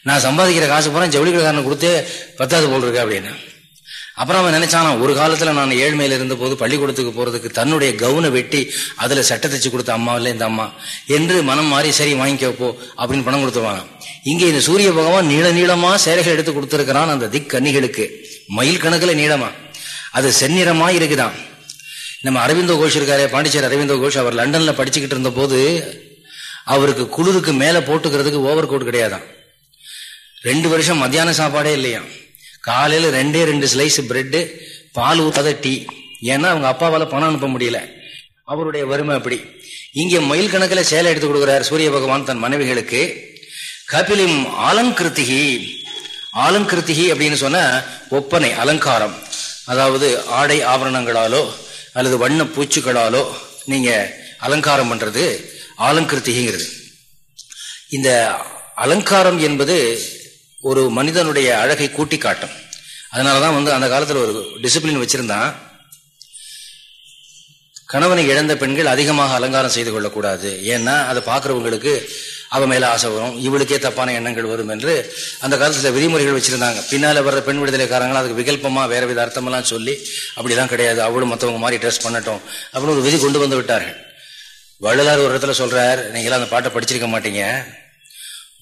நான் சம்பாதிக்கிற காசு போறேன் ஜவுளி காரணம் கொடுத்து பத்தாவது போல் இருக்கேன் அப்படின்னு. அப்புறம் அவன் நினைச்சானா ஒரு காலத்துல நான் ஏழ்மையில இருந்த போது பள்ளிக்கூடத்துக்கு போறதுக்கு தன்னுடைய கவுனை வெட்டி அதுல சட்டை தச்சு கொடுத்த அம்மா இல்ல இந்த அம்மா என்று மனம் மாறி சரி வாங்கிக்கப்போ அப்படின்னு பணம் கொடுத்துருவாங்க இங்கே இந்த சூரிய பகவான் நீள நீளமா சேலைகள் எடுத்து கொடுத்துருக்கிறான் அந்த திக் கன்னிகளுக்கு மயில் கணக்குல நீளமா. அது செந்நிறமா இருக்குதான் நம்ம அரவிந்தோ கோஷ் இருக்காரு பாண்டிச்சேரி அரவிந்தோ கோஷ் அவர் லண்டன்ல படிச்சுக்கிட்டு இருந்த போது அவருக்கு குளிருக்கு மேல போட்டுக்கிறதுக்கு ஓவர் கோட் கிடையாதான் ரெண்டு வருஷம் மத்தியான சாப்பாடே இல்லையா காலையில் ரெண்டே ரெண்டு ஸ்லைஸ் பிரெட்டு பால் ஊற்றாத டீ ஏன்னா அவங்க அப்பாவால் பணம் அனுப்ப முடியல. அவருடைய வறுமை அப்படி. இங்கே மயில் கணக்கில் சேலை எடுத்து கொடுக்குறார் சூரிய பகவான் தன் மனைவிகளுக்கு. கபிலிம் ஆலங்கிருத்திகி ஆலங்கிருத்திகி அப்படின்னு சொன்ன ஒப்பனை அலங்காரம். அதாவது ஆடை ஆபரணங்களாலோ அல்லது வண்ண பூச்சுக்களாலோ நீங்கள் அலங்காரம் பண்ணுறது ஆலங்கிருத்திகிறது இந்த அலங்காரம் என்பது ஒரு மனிதனுடைய அழகை கூட்டி காட்டும் அதனாலதான் வந்து அந்த காலத்தில் ஒரு டிசிப்ளின் வச்சிருந்தான். கணவனை இழந்த பெண்கள் அதிகமாக அலங்காரம் செய்து கொள்ளக்கூடாது. ஏன்னா அதை பார்க்குறவங்களுக்கு அவ மேல ஆசை வரும் இவளுக்கே தப்பான எண்ணங்கள் வரும் என்று அந்த காலத்தில் விதிமுறைகள் வச்சிருந்தாங்க. பின்னால வர்ற பெண் விடுதலைக்காரங்க அதுக்கு விகல்பமா வேற வித அர்த்தமெல்லாம் சொல்லி அப்படிலாம் கிடையாது அவளும் மற்றவங்க மாதிரி ட்ரெஸ் பண்ணட்டும் அப்படின்னு ஒரு விதி கொண்டு வந்து விட்டார்கள். வள்ளலார் ஒரு இடத்துல சொல்றார் நீங்களாம் அந்த பாட்டை படிச்சிருக்க மாட்டீங்க.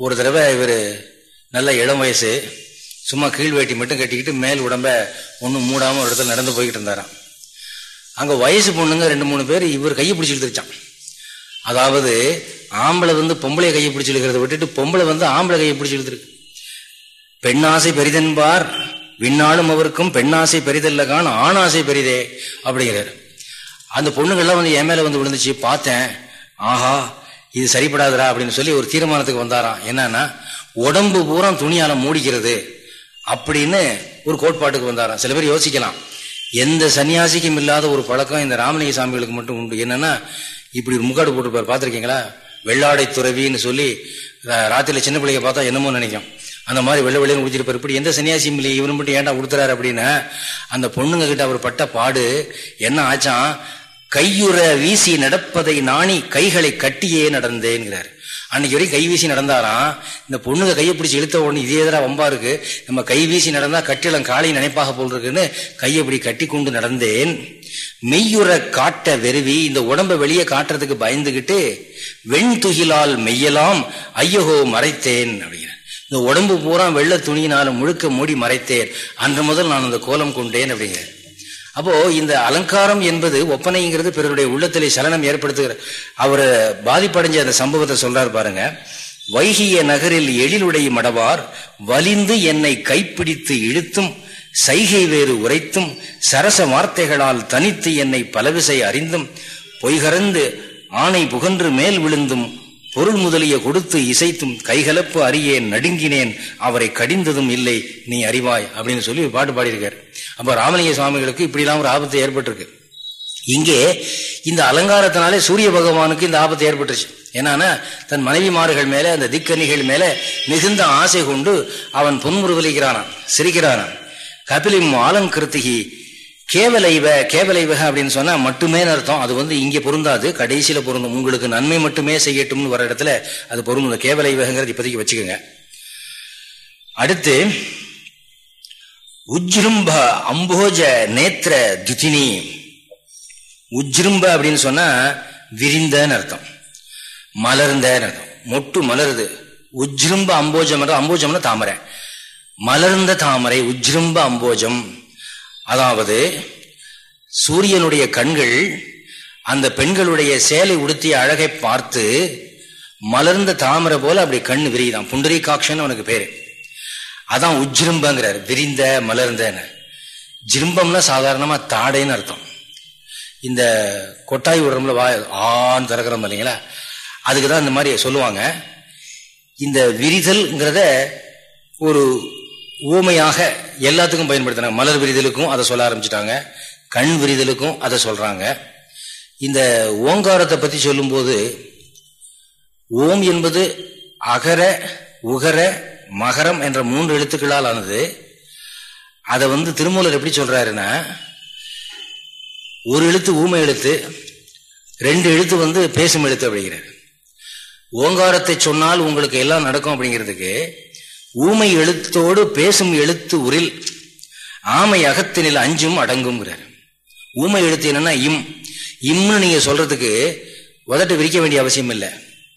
ஒரு தடவை இவர் நல்ல இளம் வயசு. சும்மா கீழ் வேட்டி மட்டும் கட்டிக்கிட்டு மேல் உடம்ப ஒன்றும் மூடாமல் ஒரு இடத்துல நடந்து போய்கிட்டு இருந்தாராம். அங்கே வயசு பொண்ணுங்க ரெண்டு மூணு பேர் இவர் கையை பிடிச்சி இழுத்துருச்சான் அதாவது ஆம்பளை வந்து பொம்பளை கையை பிடிச்சி இழுக்கிறத விட்டுட்டு பொம்பளை வந்து ஆம்பளை கையை பிடிச்சி இழுத்துருக்கு. பெண்ணாசை பெரிதென்பார் விண்ணாலும் அவருக்கும் பெண்ணாசை பெரிதல்லகான் ஆணாசை பெரிதே அப்படிங்கிறார். அந்த பொண்ணுங்கள்லாம் வந்து என் மேல வந்து விழுந்துச்சு பார்த்தேன். ஆஹா இது சரிப்படாதுரா அப்படின்னு சொல்லி ஒரு தீர்மானத்துக்கு வந்தாராம். என்னன்னா உடம்பு பூரா துணியால மூடிக்கிறது. அப்படின்னு ஒரு கோட்பாட்டுக்கு வந்தாராம். சில பேர் யோசிக்கலாம். எந்த சன்னியாசிக்கும் இல்லாத ஒரு பழக்கம் இந்த ராமலிங்க சாமிகளுக்கு மட்டும் உண்டு. என்னன்னா இப்படி முக்காடு போட்டுருப்பார். பார்த்துருக்கீங்களா? வெள்ளாடை துறவின்னு சொல்லி ராத்திரில சின்ன பிள்ளைங்க பார்த்தா என்னமோ நினைக்கும். அந்த மாதிரி வெள்ள வெள்ளையும் குடிச்சிருப்பார் இப்படி எந்த சன்னியாசியும் இல்லை இவரும் மட்டும் ஏன்டா கொடுத்துறாரு அப்படின்னு அந்த பொண்ணுங்க கிட்ட அவர் பட்ட பாடு என்ன ஆச்சான்? கையுற வீசி நடப்பதை நாணி கைகளை கட்டியே நடந்தேங்கிறார் அன்னைக்கு வரைக்கும் கைவீசி நடந்தாராம். இந்த பொண்ணுங்க கையை பிடிச்சி இழுத்த உடனே இதே எதிராக வம்பா இருக்கு. நம்ம கைவீசி நடந்தா கட்டிடம் காலை நினைப்பாக போல் இருக்குன்னு கையை இப்படி கட்டி கொண்டு நடந்தேன். மெய்யுற காட்ட வெறுவி இந்த உடம்ப வெளியே காட்டுறதுக்கு பயந்துகிட்டு வெண் துகிலால் மெய்யலாம் ஐயகோ மறைத்தேன் அப்படிங்கிற இந்த உடம்பு பூரா வெள்ள துணியினால முழுக்க மூடி மறைத்தேன். அன்று முதல் நான் அந்த கோலம் கொண்டேன் அப்படிங்கிறேன் அப்போ இந்த அலங்காரம் என்பது ஒப்பனைங்கிறது பிறருடைய உள்ளத்திலே சலனம் ஏற்படுத்துகிற அவர் பாதிப்படைஞ்ச அந்த சம்பவத்தை சொல்றாரு பாருங்க. வைகிய நகரில் எழிலுடைய மடவார் வலிந்து என்னை கைப்பிடித்து இழுத்தும் சைகை வேறு உரைத்தும் சரச வார்த்தைகளால் தனித்து என்னை பலவிசை அறிந்தும் பொய்கறந்து ஆணை புகன்று மேல் விழுந்தும் பொருள் முதலிய கொடுத்து இசைத்தும் கைகலப்பு அறியேன் நடுங்கினேன் அவரை கடிந்ததும் இல்லை நீ அறிவாய் அப்படின்னு சொல்லி பாட்டு பாடியிருக்காரு. அப்போ ராமலிங்க சுவாமிகளுக்கு இப்படிலாம் ஒரு ஆபத்து ஏற்பட்டிருக்கு. இங்கே இந்த அலங்காரத்தினாலே சூரிய பகவானுக்கு இந்த ஆபத்து ஏற்பட்டுச்சு என்னன்னா தன் மனைவிமார்கள் மேலே அந்த திக்கணிகள் மேலே மிகுந்த ஆசை கொண்டு அவன் புன்முறுவலிக்கிறானான் சிரிக்கிறானான் கபிலிம் ஆலங்கிருத்திகி கேவலைவ கேவலைவக அப்படின்னு சொன்னா மட்டுமே அர்த்தம். அது வந்து இங்க பொருந்தாது. கடைசியில பொருந்தும். உங்களுக்கு நன்மை மட்டுமே செய்யட்டும்னு வர இடத்துல அது பொருந்தும். கேவலைவகங்கிறது இப்போதைக்கு வச்சுக்கோங்க. அடுத்து உஜ்ரும்ப அம்போஜ நேத்திர துதினி. உஜ்ரும்ப அப்படின்னு சொன்னா விரிந்தன்னு அர்த்தம். மலர்ந்த மொட்டு மலருது. உஜ்ரும்ப அம்போஜம் அம்போஜம்னு தாமரை. மலர்ந்த தாமரை உஜ்ரும்ப அம்போஜம். அதாவது சூரியனுடைய கண்கள் அந்த பெண்களுடைய சேலை உடுத்திய அழகை பார்த்து மலர்ந்த தாமரை போல அப்படி கண் விரிதான் புண்டரிகாட்சன் அவனுக்கு பேரு. அதான் உஜ்ரும்பங்கிறார் விரிந்த மலர்ந்தன்னு. ஜிரும்பம்னா சாதாரணமா தாடைன்னு அர்த்தம். இந்த கொட்டாய் விடுறோம்ல வா ஆண் திறக்கிறோம் இல்லைங்களா அதுக்கு தான் இந்த மாதிரி சொல்லுவாங்க. இந்த விரிதல்ங்கிறத ஒரு ஊமையாக எல்லாத்துக்கும் பயன்படுத்தினாங்க. மலர் விரிதலுக்கும் அதை சொல்ல ஆரம்பிச்சிட்டாங்க. கண் விரிதலுக்கும் அதை சொல்றாங்க. இந்த ஓங்காரத்தை பத்தி சொல்லும்போது ஓம் என்பது அகர உகர மகரம் என்ற மூன்று எழுத்துக்களால் ஆனது. அதை வந்து திருமூலர் எப்படி சொல்றாருன்னா ஒரு எழுத்து ஊமை எழுத்து ரெண்டு எழுத்து வந்து பேசும் எழுத்து அப்படிங்கிறார். ஓங்காரத்தை சொன்னால் உங்களுக்கு எல்லாம் நடக்கும் அப்படிங்கிறதுக்கு ஊமை எழுத்தோடு பேசும் எழுத்து உரில் ஆமை அகத்தினில் அஞ்சும் அடங்குங்கிறார் ஊமை எழுத்து என்னன்னா இம். இம்னு நீங்க சொல்றதுக்கு உதட்டு விரிக்க வேண்டிய அவசியம் இல்லை.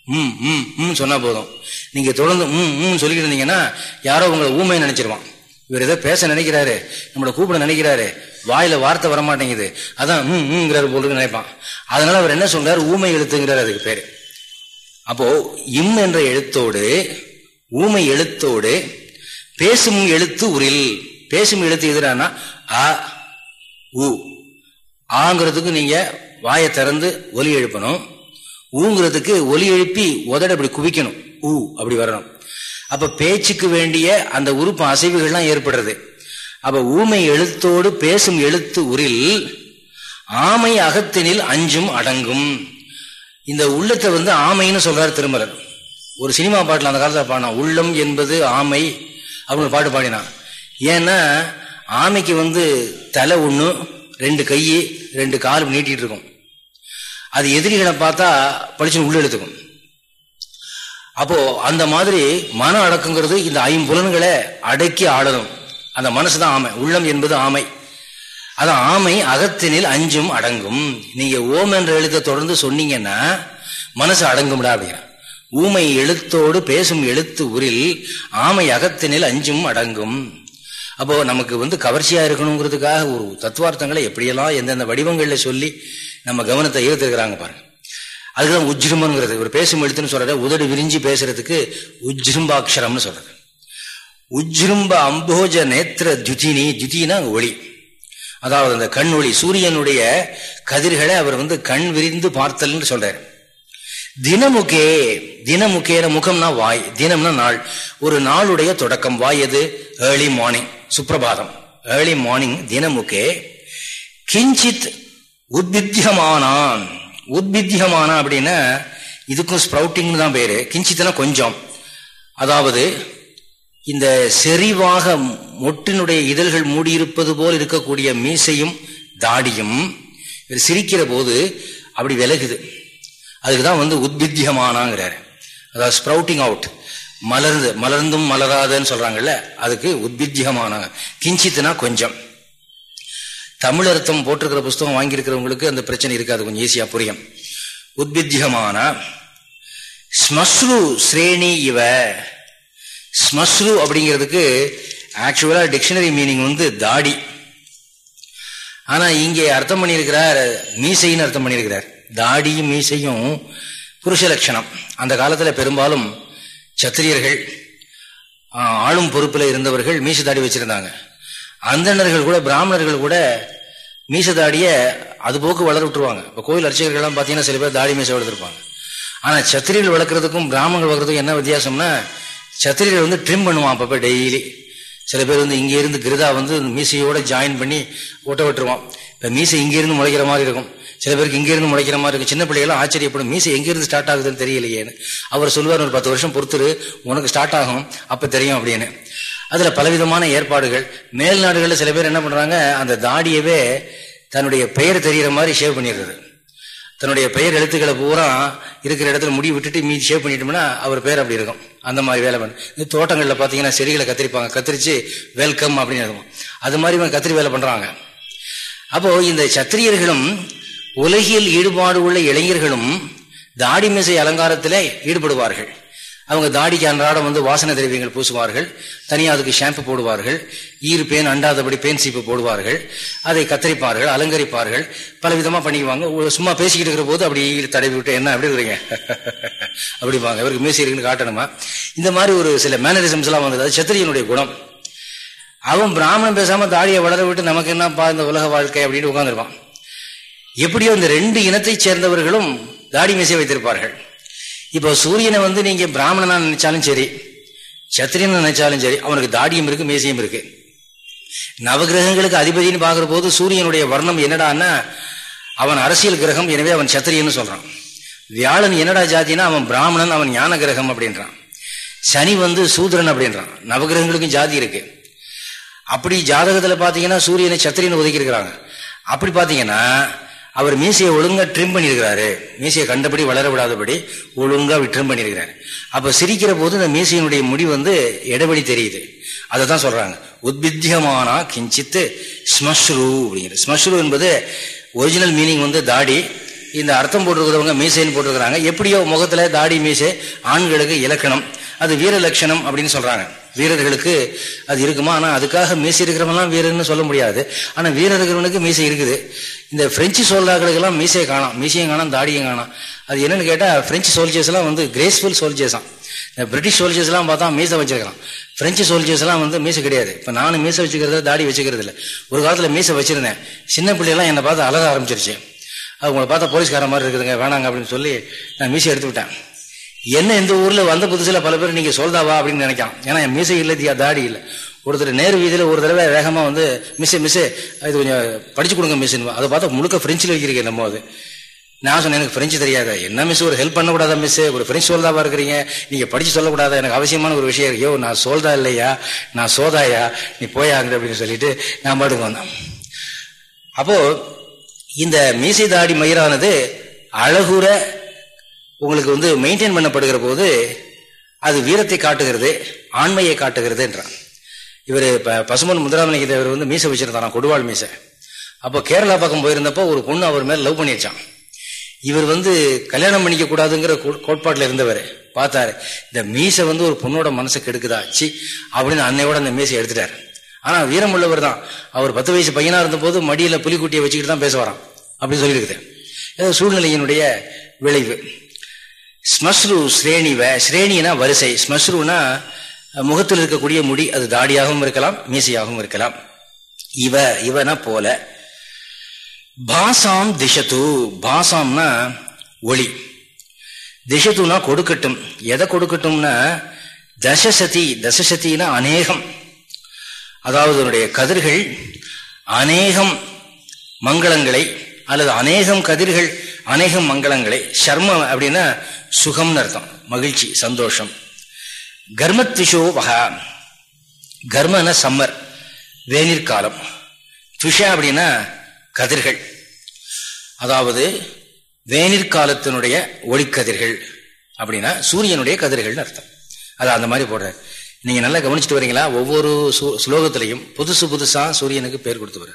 ம் ம் ம் சொன்னா போதும். நீங்க தொடர்ந்து ம் ம் சொல்லிக்கிட்டு இருந்தீங்கன்னா யாரோ உங்களை ஊமை நினைச்சிருவான். இவர் ஏதோ பேச நினைக்கிறாரு நம்மளை கூப்பிட நினைக்கிறாரு வாயில வார்த்தை வரமாட்டேங்குது. அதான் ம் ம்ங்கிறாரு போல நினைப்பான். அதனால அவர் என்ன சொல்றாரு? ஊமை எழுத்துங்கிறார் அதுக்கு பேரு. அப்போ இம் என்ற எழுத்தோடு ஊமை எழுத்தோடு பேசும் எழுத்து உரில். பேசும் எழுத்து எதிரானா அ உ. ஆங்கிறதுக்கு நீங்க வாயை திறந்து ஒலி எழுப்பணும். ஊங்கிறதுக்கு ஒலி எழுப்பி உதட அப்படி குவிக்கணும். ஊ அப்படி வரணும். அப்ப பேச்சுக்கு வேண்டிய அந்த உறுப்பு அசைவுகள்லாம் ஏற்படுறது. அப்ப ஊமை எழுத்தோடு பேசும் எழுத்து உரில் ஆமை அகத்தினில் அஞ்சும் அடங்கும். இந்த உள்ளத்தை வந்து ஆமைன்னு சொல்றாரு திருமலர். ஒரு சினிமா பாட்டில் அந்த காலத்தில் பாடினா உள்ளம் என்பது ஆமை அப்படின்னு பாட்டு பாடினான் ஏன்னா ஆமைக்கு வந்து தலை ஒன்று ரெண்டு கை ரெண்டு கால் நீட்டிகிட்டு இருக்கும். அது எதிரிகளை பார்த்தா படிச்சு உள்ள எடுத்துக்கும் அப்போ அந்த மாதிரி மன அடக்குங்கிறது இந்த ஐம்புலன்களை அடக்கி ஆடணும் அந்த மனசு தான் ஆமை. உள்ளம் என்பது ஆமை. அதான் ஆமை அகத்தினில் அஞ்சும் அடங்கும். நீங்க ஓம் என்ற எழுத்தை தொடர்ந்து சொன்னீங்கன்னா மனசு அடங்கும்டா அப்படிங்கிற ஊமை எழுத்தோடு பேசும் எழுத்து உரில் ஆமை அகத்தினில் அஞ்சும் அடங்கும். அப்போ நமக்கு வந்து கவர்ச்சியா இருக்கணுங்கிறதுக்காக ஒரு தத்துவார்த்தங்களை எப்படியெல்லாம் எந்தெந்த வடிவங்கள்ல சொல்லி நம்ம கவனத்தை ஈர்த்திருக்கிறாங்க பாருங்க. அதுக்குதான் உஜ்ருமங்கிறது ஒரு பேசும் எழுத்துன்னு சொல்ற உதடு விரிஞ்சு பேசுறதுக்கு உஜ்ரும்பாட்சரம்னு சொல்றது உஜ்ரும்ப அம்போஜ நேத்திர துதினி துதினா ஒளி. அதாவது அந்த கண் ஒளி சூரியனுடைய கதிர்களை அவர் வந்து கண் விரிந்து பார்த்தல்னு சொல்றாரு. தினமுகே தினமுகேன முகம்னா வாய் தினம்னா நாள். ஒரு நாளுடைய தொடக்கம் வாய் எது? ஏர்லி மார்னிங் சுப்பிரபாதம். ஏர்லி மார்னிங் தினமுகே கிஞ்சித் உத்பித்தியமானான் உத்பித்தியமானா அப்படின்னா இதுக்கும் ஸ்ப்ரவுட்டிங் தான் பேரு. கிஞ்சித்னா கொஞ்சம். அதாவது இந்த செறிவாக மொட்டினுடைய இதழ்கள் மூடியிருப்பது போல் இருக்கக்கூடிய மீசையும் தாடியும் சிரிக்கிற போது அப்படி விலகுது. அதுக்கு தான் வந்து உத்பித்தியமானாங்கிறாரு அதாவது ஸ்ப்ரவுட்டிங் அவுட் மலர்ந்து மலர்ந்தும் மலராதுன்னு சொல்றாங்கல்ல அதுக்கு உத்பித்தியமானாங்க கிஞ்சித்துனா கொஞ்சம். தமிழ் அர்த்தம் போட்டிருக்கிற புஸ்தகம் வாங்கியிருக்கிறவங்களுக்கு அந்த பிரச்சனை இருக்காது கொஞ்சம் ஈஸியா புரியும். உத்பித்தியமான ஸ்மஸ்ரு ஸ்ரேணி இவ. ஸ்மஸ்ரு அப்படிங்கிறதுக்கு ஆக்சுவலா டிக்ஷனரி மீனிங் வந்து தாடி. ஆனா இங்கே அர்த்தம் பண்ணியிருக்கிறார் மீசைன்னு அர்த்தம் பண்ணியிருக்கிறார். தாடியும் மீசையும் புருஷ லட்சணம். அந்த காலத்தில் பெரும்பாலும் சத்திரியர்கள் ஆளும் பொறுப்பில் இருந்தவர்கள் மீச தாடி வச்சிருந்தாங்க. அந்தணர்கள் கூட பிராமணர்கள் கூட மீச தாடியை அது போக்கு வளர விட்டுருவாங்க. இப்போ கோயில் அர்ச்சகர்கள்லாம் பார்த்தீங்கன்னா சில பேர் தாடி மீசை வளர்த்துருப்பாங்க. ஆனால் சத்திரியர்கள் வளர்க்குறதுக்கும் பிராமணர்கள் வளர்க்குறதுக்கும் என்ன வித்தியாசம்னா சத்திரியர்கள் வந்து ட்ரிம் பண்ணுவான் அப்பப்போ டெய்லி சில பேர் வந்து இங்கே இருந்து கிருதா வந்து மீசையோட ஜாயின் பண்ணி ஒட்ட விட்டுருவான். இப்போ மீசை இருந்து முளைக்கிற மாதிரி இருக்கும். சில பேருக்கு இங்கிருந்து முளைக்கிற மாதிரி இருக்கும் சின்ன பிள்ளைகளும் ஆச்சரியப்படும். மீசை எங்கிருந்து ஸ்டார்ட் ஆகுதுன்னு தெரியலையேன்னு. அவர் சொல்லுவார் ஒரு பத்து வருஷம் பொறுத்துரு. உனக்கு ஸ்டார்ட் ஆகும். அப்போ தெரியும் அப்படின்னு. அதுல பலவிதமான ஏற்பாடுகள். மேல் நாடுகளில் சில பேர் என்ன பண்றாங்க அந்த தாடியவே தன்னுடைய பெயர் தெரிகிற மாதிரி ஷேவ் பண்ணிடுறது. தன்னுடைய பெயர் எழுத்துக்களை பூரா இருக்கிற இடத்துல முடி விட்டுட்டு மீதி ஷேவ் பண்ணிட்டோம்னா அவர் பேர் அப்படி இருக்கும். அந்த மாதிரி வேலை பண்ணு. இந்த தோட்டங்களில் பார்த்தீங்கன்னா செடிகளை கத்திரிப்பாங்க. கத்திரிச்சு வெல்கம் அப்படின்னு இருக்கும். அது மாதிரி கத்திரி வேலை பண்றாங்க. அப்போ இந்த சத்திரியர்களும் உலகில் ஈடுபாடு உள்ள இளைஞர்களும் தாடி மீசை அலங்காரத்திலே ஈடுபடுவார்கள். அவங்க தாடிக்கு அன்றாடம் வந்து வாசனை திரவியங்கள் பூசுவார்கள். தனியாக அதுக்கு ஷாம்பு போடுவார்கள். ஈறு பேன் அண்டாதபடி பேன் சீப்பு போடுவார்கள். அதை கத்தரிப்பார்கள் அலங்கரிப்பார்கள். பல விதமாக பண்ணிக்குவாங்க சும்மா பேசிக்கிட்டு இருக்கிற போது அப்படி தடவி விட்டு என்ன அப்படி இருக்கிறீங்க? அப்படிப்பாங்க இவருக்கு மீசி இருக்குன்னு காட்டணுமா? இந்த மாதிரி ஒரு சில மேனரிசம்ஸ் எல்லாம் வந்தது. அது சத்திரியனுடைய குணம். அவன் பிராமணன் பேசாம தாடியை வளர விட்டு நமக்கு என்னப்பா இந்த உலக வாழ்க்கை அப்படின்னு உட்காந்துருப்பான் எப்படியோ இந்த ரெண்டு இனத்தை சேர்ந்தவர்களும் தாடி மீசை வைத்திருப்பார்கள். இப்போ சூரியனை வந்து நீங்க பிராமணனா நினைச்சாலும் சரி சத்திரியன் நினைச்சாலும் சரி அவனுக்கு தாடியும் இருக்கு மீசையும் இருக்கு. நவகிரகங்களுக்கு அதிபதினு பார்க்குற போது சூரியனுடைய வர்ணம் என்னடான்னா அவன் அரசியல் கிரகம் எனவே அவன் சத்திரியன்னு சொல்றான். வியாழன் என்னடா ஜாதினா அவன் பிராமணன் அவன் ஞான கிரகம் அப்படின்றான். சனி வந்து சூதரன் அப்படின்றான். நவகிரகங்களுக்கும் ஜாதி இருக்கு. அப்படி ஜாதகத்துல பாத்தீங்கன்னா சூரியனை சத்திரியன் ஒதுக்கியிருக்கிறாங்க. அப்படி பாத்தீங்கன்னா அவர் மீசையை ஒழுங்கா ட்ரிம் பண்ணியிருக்கிறாரு. மீசையை கண்டபடி வளர விடாதபடி ஒழுங்கா ட்ரிம் பண்ணியிருக்கிறாரு. அப்ப சிரிக்கிற போது இந்த மீசையினுடைய முடி வந்து இடபடி தெரியுது. அதை தான் சொல்றாங்க. உத்பித்தியமானா கிஞ்சித்து ஸ்மஸ்ரு அப்படிங்கிற. ஸ்மஸ்ரு என்பது ஒரிஜினல் மீனிங் வந்து தாடி. இந்த அர்த்தம் போட்டிருக்கிறவங்க மீசைன்னு போட்டிருக்கிறாங்க. எப்படியோ முகத்துல தாடி மீசை ஆண்களுக்கு இலக்கணம். அது வீர லட்சணம் அப்படின்னு சொல்றாங்க. வீரர்களுக்கு அது இருக்குமா? ஆனால் அதுக்காக மீசை இருக்கிறவங்களாம் வீரர்னு சொல்ல முடியாது. ஆனால் வீரர் இருக்கிறவனுக்கு மீசை இருக்குது. இந்த பிரெஞ்சு சோல்டாக்களுக்கெல்லாம் மீசையை காணும். மீசையும் காணும் தாடியும் காணும். அது என்னன்னு கேட்டால் பிரெஞ்சு சோல்ஜர்ஸ்லாம் வந்து கிரேஸ்ஃபுல் சோல்ஜர்ஸ் தான் இந்த பிரிட்டிஷ் சோல்ஜர்ஸ்லாம் பார்த்தா மீசை வச்சிருக்கலாம். பிரெஞ்சு சோல்ஜர்ஸ்லாம் வந்து மீசை கிடையாது. இப்போ நானும் மீசை வச்சுக்கிறத தாடி வச்சுக்கிறது இல்லை ஒரு காலத்தில் மீசை வச்சிருந்தேன். சின்ன பிள்ளைலாம் என்னை பார்த்து அழக ஆரம்பிச்சிருச்சு. அவங்கள பார்த்தா போலீஸ்கார மாதிரி இருக்குதுங்க வேணாங்க அப்படின்னு சொல்லி நான் மீசை எடுத்து விட்டேன். என்ன இந்த ஊர்ல வந்த புதுசுல பல பேர் நீங்க சொல்தாவா அப்படின்னு நினைக்கலாம். ஏன்னா என் மீசை இல்லை தாடி இல்லை. ஒருத்தர் நேரு வீதியில் ஒரு தடவை வேகமா வந்து மிஸ்ஸு மிஸ்ஸு இது கொஞ்சம் படிச்சு கொடுங்க மிஸ் அதை பார்த்தா முழுக்க பிரெஞ்சில் வைக்கிறீங்க நம்ம அது. நான் சொன்னேன் எனக்கு பிரெஞ்சு தெரியாத. என்ன மிஸ் ஒரு ஹெல்ப் பண்ணக்கூடாதா மிஸ் ஒரு பிரெஞ்சு சொல்தாவா இருக்கிறீங்க? நீங்க படிச்சு சொல்லக்கூடாதா? எனக்கு அவசியமான ஒரு விஷயம் ஐயோ நான் சொல்தா இல்லையா? நான் சோதாயா? நீ போயாங்க அப்படின்னு சொல்லிட்டு நான் பாட்டுக்கு வந்தேன். அப்போ இந்த மீசை தாடி மயிரானது அழகுற உங்களுக்கு வந்து மெயின்டைன் பண்ணப்படுகிற போது அது வீரத்தை காட்டுகிறது ஆண்மையை காட்டுகிறது என்றான். இவர் பசுமன் முதுராமலிங்க இவர் வந்து மீசை வச்சிருந்தான் கொடுவாள் மீசை. அப்போ கேரளா பக்கம் போயிருந்தப்போ ஒரு பொண்ணு அவர் மேலே லவ் பண்ணியிருச்சான் இவர் வந்து கல்யாணம் பண்ணிக்க கூடாதுங்கிற கோட்பாட்டில் இருந்தவர். பார்த்தாரு இந்த மீசை வந்து ஒரு பொண்ணோட மனசை கெடுக்குதா? சி அப்படின்னு அன்னையோட அந்த மீசை எடுத்துட்டாரு. ஆனால் வீரம் உள்ளவர் தான். அவர் பத்து வயசு பையனாக இருந்தபோது மடியில் புலிக்குட்டியை வச்சுக்கிட்டு தான் பேசுவாராம். அப்படின்னு சொல்லியிருக்குது. சூழ்நிலையினுடைய விளைவு. ஸ்மஸ்ரு ஸ்ரேணிவ ஸ்ரேணினா வரிசை. ஸ்மஸ்ருனா முகத்தில் இருக்கக்கூடிய முடி அது தாடியாகவும் இருக்கலாம் மீசையாகவும் இருக்கலாம். இவ இவனா போல. பாசாம் திசத்து பாசாம்னா ஒளி. திசத்துனா கொடுக்கட்டும். எதை கொடுக்கட்டும்னா தசசதி தசசதினா அநேகம். அதாவது அதனுடைய கதிர்கள் அநேகம் மங்களங்களை அல்லது அநேகம் கதிர்கள் அநேகம் மங்களங்களை. சர்மம் அப்படின்னா சுகம்னு அர்த்தம். மகிழ்ச்சி சந்தோஷம். கர்மத்விஷோ வகா. கர்மன சம்மர் வேநீர் காலம். துஷா அப்படின்னா கதிர்கள். அதாவது வேநீர் காலத்தினுடைய ஒளிக்கதிர்கள் அப்படின்னா சூரியனுடைய கதிர்கள்னு அர்த்தம். அது அந்த மாதிரி போடுறேன் நீங்க நல்லா கவனிச்சுட்டு வரீங்களா? ஒவ்வொரு ஸ்லோகத்திலையும் புதுசு புதுசா சூரியனுக்கு பேர் கொடுத்து வர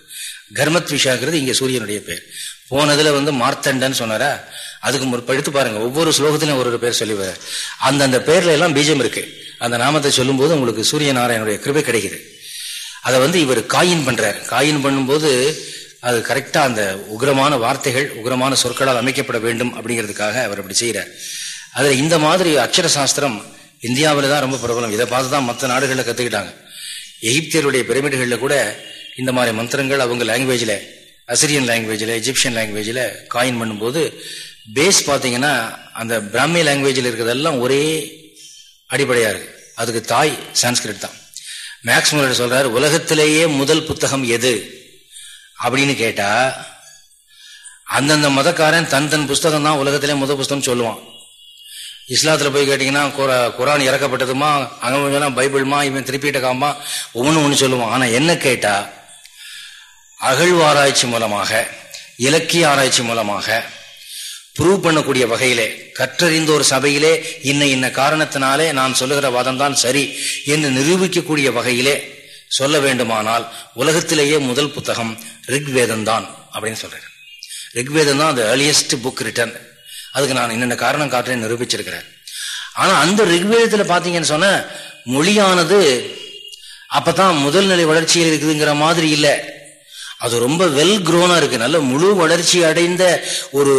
கர்மத் இங்கே சூரியனுடைய பேர். போனதில் வந்து மார்த்தண்டன்னு சொன்னாரா? அதுக்கு எடுத்து பாருங்க ஒவ்வொரு ஸ்லோகத்திலும் ஒரு ஒரு பேர் சொல்லி வர அந்தந்த பேர்ல எல்லாம் பீஜம் இருக்கு. அந்த நாமத்தை சொல்லும்போது உங்களுக்கு சூரிய நாராயணனுடைய கிருபை கிடைக்குது. அதை வந்து இவர் காயின் பண்றார். காயின் பண்ணும்போது அது கரெக்டா அந்த உக்ரமான வார்த்தைகள் உக்ரமான சொற்களால் அமைக்கப்பட வேண்டும் அப்படிங்கிறதுக்காக அவர் அப்படி செய்கிறார் அதில் இந்த மாதிரி அக்ஷர சாஸ்திரம் இந்தியாவில் தான் ரொம்ப பிரபலம். இதை பார்த்து தான் மற்ற நாடுகளில் கற்றுக்கிட்டாங்க எகிப்தியருடைய பிரமிடுகளில் கூட இந்த மாதிரி மந்திரங்கள் அவங்க லாங்குவேஜில் அசிரியன் லாங்குவேஜில் எஜிப்சியன் லாங்குவேஜில் காயின் பண்ணும்போது பேஸ் பார்த்தீங்கன்னா அந்த பிராமி லாங்குவேஜில் இருக்கிறதெல்லாம் ஒரே அடிப்படையாக இருக்கு. அதுக்கு தாய் சான்ஸ்கிரிட் தான். மேக்ஸ் முல்லர் சொல்றாரு உலகத்திலேயே முதல் புத்தகம் எது? அப்படின்னு கேட்டால் அந்தந்த மதக்காரன் தன் தன் புஸ்தகம் தான் உலகத்திலே முதல் புஸ்தகம் சொல்லுவான். இஸ்லாத்தில் போய் கேட்டிங்கன்னா குரான் இறக்கப்பட்டதுமா அங்கே பைபிள்மா இவன் திருப்பிட்ட காமா ஒவ்வொன்று ஒன்று சொல்லுவான். ஆனால் என்ன கேட்டால் அகழ்வாராய்ச்சி மூலமாக இலக்கிய ஆராய்ச்சி மூலமாக ப்ரூவ் பண்ணக்கூடிய வகையிலே கற்றறிந்த ஒரு சபையிலே இன்ன இன்ன காரணத்தினாலே நான் சொல்லுகிற வாதம் தான் சரி என்று நிரூபிக்கக்கூடிய வகையிலே சொல்ல வேண்டுமானால் உலகத்திலேயே முதல் புத்தகம் ரிக்வேதம் தான் அப்படின்னு சொல்றேன் ரிக்வேதம் தான் அந்த ஏர்லியஸ்ட் புக் ரிட்டன் அதுக்கு நான் என்னென்ன காரணம் காட்டுறேன் நிரூபிச்சிருக்கிறேன் ஆனால் அந்த ரிக்வேதத்தில் பார்த்தீங்கன்னு சொன்ன மொழியானது அப்பதான் முதல் நிலை வளர்ச்சியில் இருக்குதுங்கிற மாதிரி இல்லை. அது ரொம்ப வெல் குரோனா இருக்கு. நல்ல முழு வளர்ச்சி அடைந்த ஒரு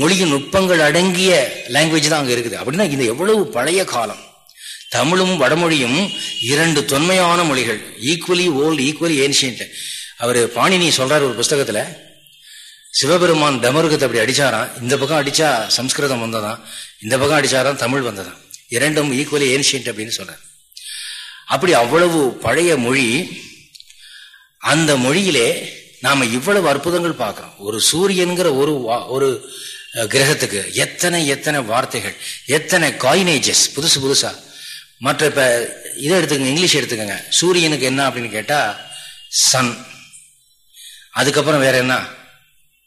மொழியின் நுட்பங்கள் அடங்கிய லாங்குவேஜ் தான் அங்கே இருக்குது. அப்படின்னா இந்த எவ்வளவு பழைய காலம். தமிழும் வடமொழியும் இரண்டு தொன்மையான மொழிகள். ஈக்குவலி ஓல்டு ஈக்குவலி ஏன்ஷியன்ட் அவர் பாணினி சொல்றாரு ஒரு புஸ்தகத்தில். சிவபெருமான் டமருகத்தை அப்படி அடிச்சாராம். இந்த பக்கம் அடிச்சா சம்ஸ்கிருதம் வந்ததான் இந்த பக்கம் அடிச்சாராம் தமிழ் வந்ததான் இரண்டும் ஈக்குவலி ஏன்ஷியன்ட் அப்படின்னு சொல்றார். அப்படி அவ்வளவு பழைய மொழி அந்த மொழியிலே நாம இவ்வளவு அற்புதங்கள் பார்க்கிறோம். ஒரு சூரியன்கிற ஒரு ஒரு கிரகத்துக்கு எத்தனை எத்தனை வார்த்தைகள் எத்தனை காயினேஜஸ் புதுசு புதுசா. மற்ற இப்ப இதை எடுத்துக்கங்க இங்கிலீஷ் எடுத்துக்கோங்க. சூரியனுக்கு என்ன அப்படின்னு கேட்டா சன் அதுக்கப்புறம் வேற என்ன?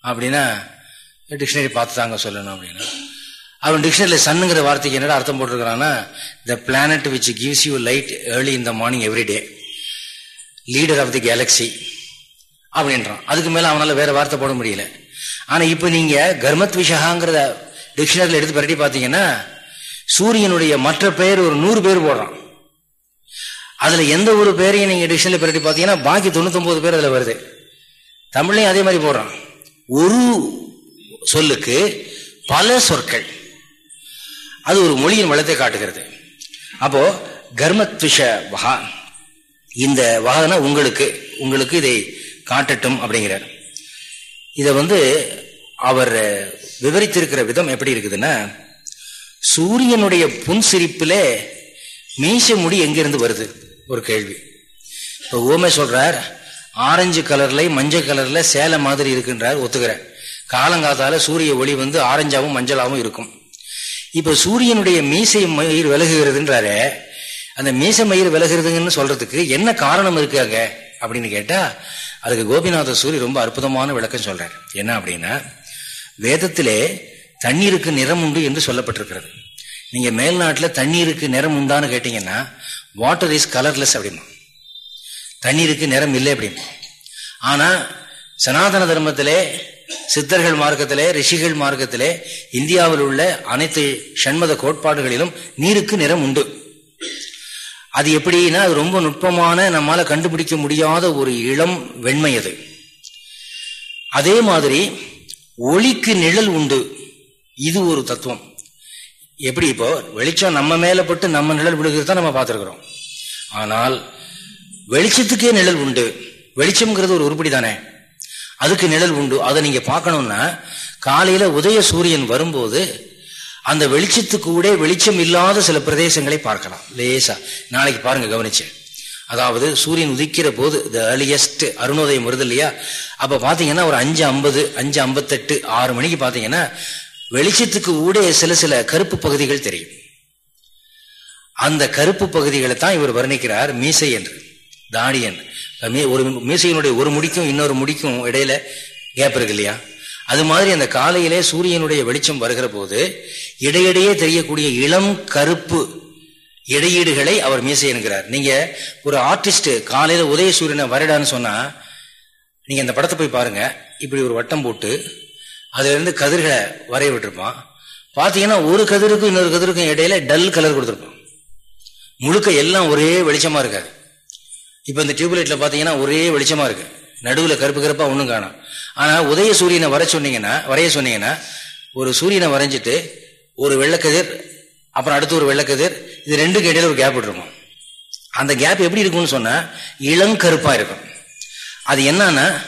அப்படின்னா டிக்ஷனரி பார்த்து தாங்க சொல்லணும் அப்படின்னா. அவன் டிக்ஷனரியில் சன்னுங்கிற வார்த்தைக்கு என்னடா அர்த்தம் போட்டிருக்கிறான்னா the planet which gives you light early the morning every day leader of the galaxy அப்படின்றான் அதுக்கு மேல அவனால வேற வார்த்தை போட முடியல. ஆனா இப்ப நீங்க கர்மத் விஷகாங்கிறத டிக்ஷனரியில் எடுத்து பரட்டி பார்த்தீங்கன்னா சூரியனுடைய மற்ற பெயர் ஒரு நூறு பேர் போடுறான். அதுல எந்த ஒரு பேரையும் நீங்க டிக்ஷனரி பரட்டி பார்த்தீங்கன்னா பாக்கி தொண்ணூத்தி பேர் அதுல வருது. தமிழ்லையும் அதே மாதிரி போடுறான். ஒரு சொல்லுக்கு பல சொற்கள். அது ஒரு மொழியின் வளத்தை காட்டுகிறது. அப்போ கர்மத்விஷ வகா இந்த வாதனை உங்களுக்கு உங்களுக்கு இதை காட்டட்டும் அப்படிங்கிறார். இதை வந்து அவர் விவரித்திருக்கிற விதம் எப்படி இருக்குதுன்னா சூரியனுடைய புன்சிரிப்பிலே மீச முடி எங்கிருந்து வருது? ஒரு கேள்வி. இப்போ ஓமே சொல்றார் ஆரஞ்சு கலர்ல மஞ்சள் கலர்ல சேலை மாதிரி இருக்குன்றார் ஒத்துக்கிறார். காலங்காத்தால சூரிய ஒளி வந்து ஆரஞ்சாவும் மஞ்சளாவும் இருக்கும். இப்ப சூரியனுடைய மீசை மயிர் விலகுகிறதுன்றாரு அந்த மீச மயிர் விலகிறதுங்கன்னு சொல்றதுக்கு என்ன காரணம் இருக்கு அங்க? அப்படின்னு கேட்டா அதுக்கு கோபிநாத சூரி ரொம்ப அற்புதமான விளக்கம் சொல்றார். என்ன அப்படின்னா வேதத்திலே தண்ணீருக்கு நிறம் உண்டு என்று சொல்லப்பட்டிருக்கிறது. நீங்க மேல்நாட்டில் தண்ணீருக்கு நிறம் உண்டான்னு கேட்டீங்கன்னா வாட்டர் இஸ் கலர்லெஸ் அப்படின்னா தண்ணீருக்கு நிறம் இல்லை அப்படின்னு ஆனா சனாதன தர்மத்திலே சித்தர்கள் மார்க்கத்திலே ரிஷிகள் மார்க்கத்திலே இந்தியாவில் உள்ள அனைத்து ஷண்மத கோட்பாடுகளிலும் நீருக்கு நிறம் உண்டு. அது எப்படின்னா அது ரொம்ப நுட்பமான நம்மால கண்டுபிடிக்க முடியாத ஒரு இளம் வெண்மை அது. அதே மாதிரி ஒளிக்கு நிழல் உண்டு. இது ஒரு தத்துவம். எப்படி இப்போ வெளிச்சம் நம்ம மேல பட்டு நம்ம நிழல் விழுகிறது தான் நம்ம பார்த்துருக்குறோம். ஆனால் வெளிச்சத்துக்கே நிழல் உண்டு. வெளிச்சம்ங்கிறது ஒரு உருப்படி தானே? அதுக்கு நிழல் உண்டு. அதை நீங்க பார்க்கணும்னா காலையில உதய சூரியன் வரும்போது அந்த வெளிச்சத்துக்கு கூட வெளிச்சம் இல்லாத சில பிரதேசங்களை பார்க்கலாம். லேசா. நாளைக்கு பாருங்க கவனிச்சு. அதாவது சூரியன் உதிக்கிற போது த ஏர்லியஸ்ட் அருணோதயம் வருது இல்லையா? அப்ப பாத்தீங்கன்னா ஒரு அஞ்சு ஐம்பது அஞ்சு ஐம்பத்தெட்டு ஆறு மணிக்கு பாத்தீங்கன்னா வெளிச்சத்துக்கு ஊடே சில சில கருப்பு பகுதிகள் தெரியும். அந்த கருப்பு பகுதிகளை தான் இவர் வர்ணிக்கிறார் மீசை என்று. தாடியன் ஒரு மீசையினுடைய ஒரு முடிக்கும் இன்னொரு முடிக்கும் இடையில கேப் இருக்கு இல்லையா? அது மாதிரி அந்த காலையிலே சூரியனுடைய வெளிச்சம் வருகிற போது இடையிடையே தெரியக்கூடிய இளம் கருப்பு இடையீடுகளை அவர் மீசை என்கிறார். நீங்க ஒரு ஆர்டிஸ்ட் காலையில உதய சூரியனை வரடான்னு சொன்னா நீங்க அந்த படத்தை போய் பாருங்க. இப்படி ஒரு வட்டம் போட்டு அதுல இருந்து கதிர்களை வரைய விட்டுருப்பான். பாத்தீங்கன்னா ஒரு கதிருக்கும் இன்னொரு கதிருக்கும் இடையில டல் கலர் கொடுத்துருப்பான். முழுக்க எல்லாம் ஒரே வெளிச்சமா இருக்காது. இப்ப இந்த டியூப்லைட்ல பாத்தீங்கன்னா ஒரே வெளிச்சமா இருக்கு. நடுவில் கருப்பு கருப்பாக ஒன்றும் காணும். ஆனால் உதய சூரியனை வர சொன்னீங்கன்னா வரைய சொன்னீங்கன்னா ஒரு சூரியனை வரைஞ்சிட்டு ஒரு வெள்ளக்கதிர் அப்புறம் அடுத்து ஒரு வெள்ளக்கதிர் இது ரெண்டுக்கு இடையில ஒரு கேப் விட்டுருக்கும் அந்த கேப் எப்படி இருக்கும்னு சொன்னால் இளங்கருப்பாக இருக்கும். அது என்னன்னா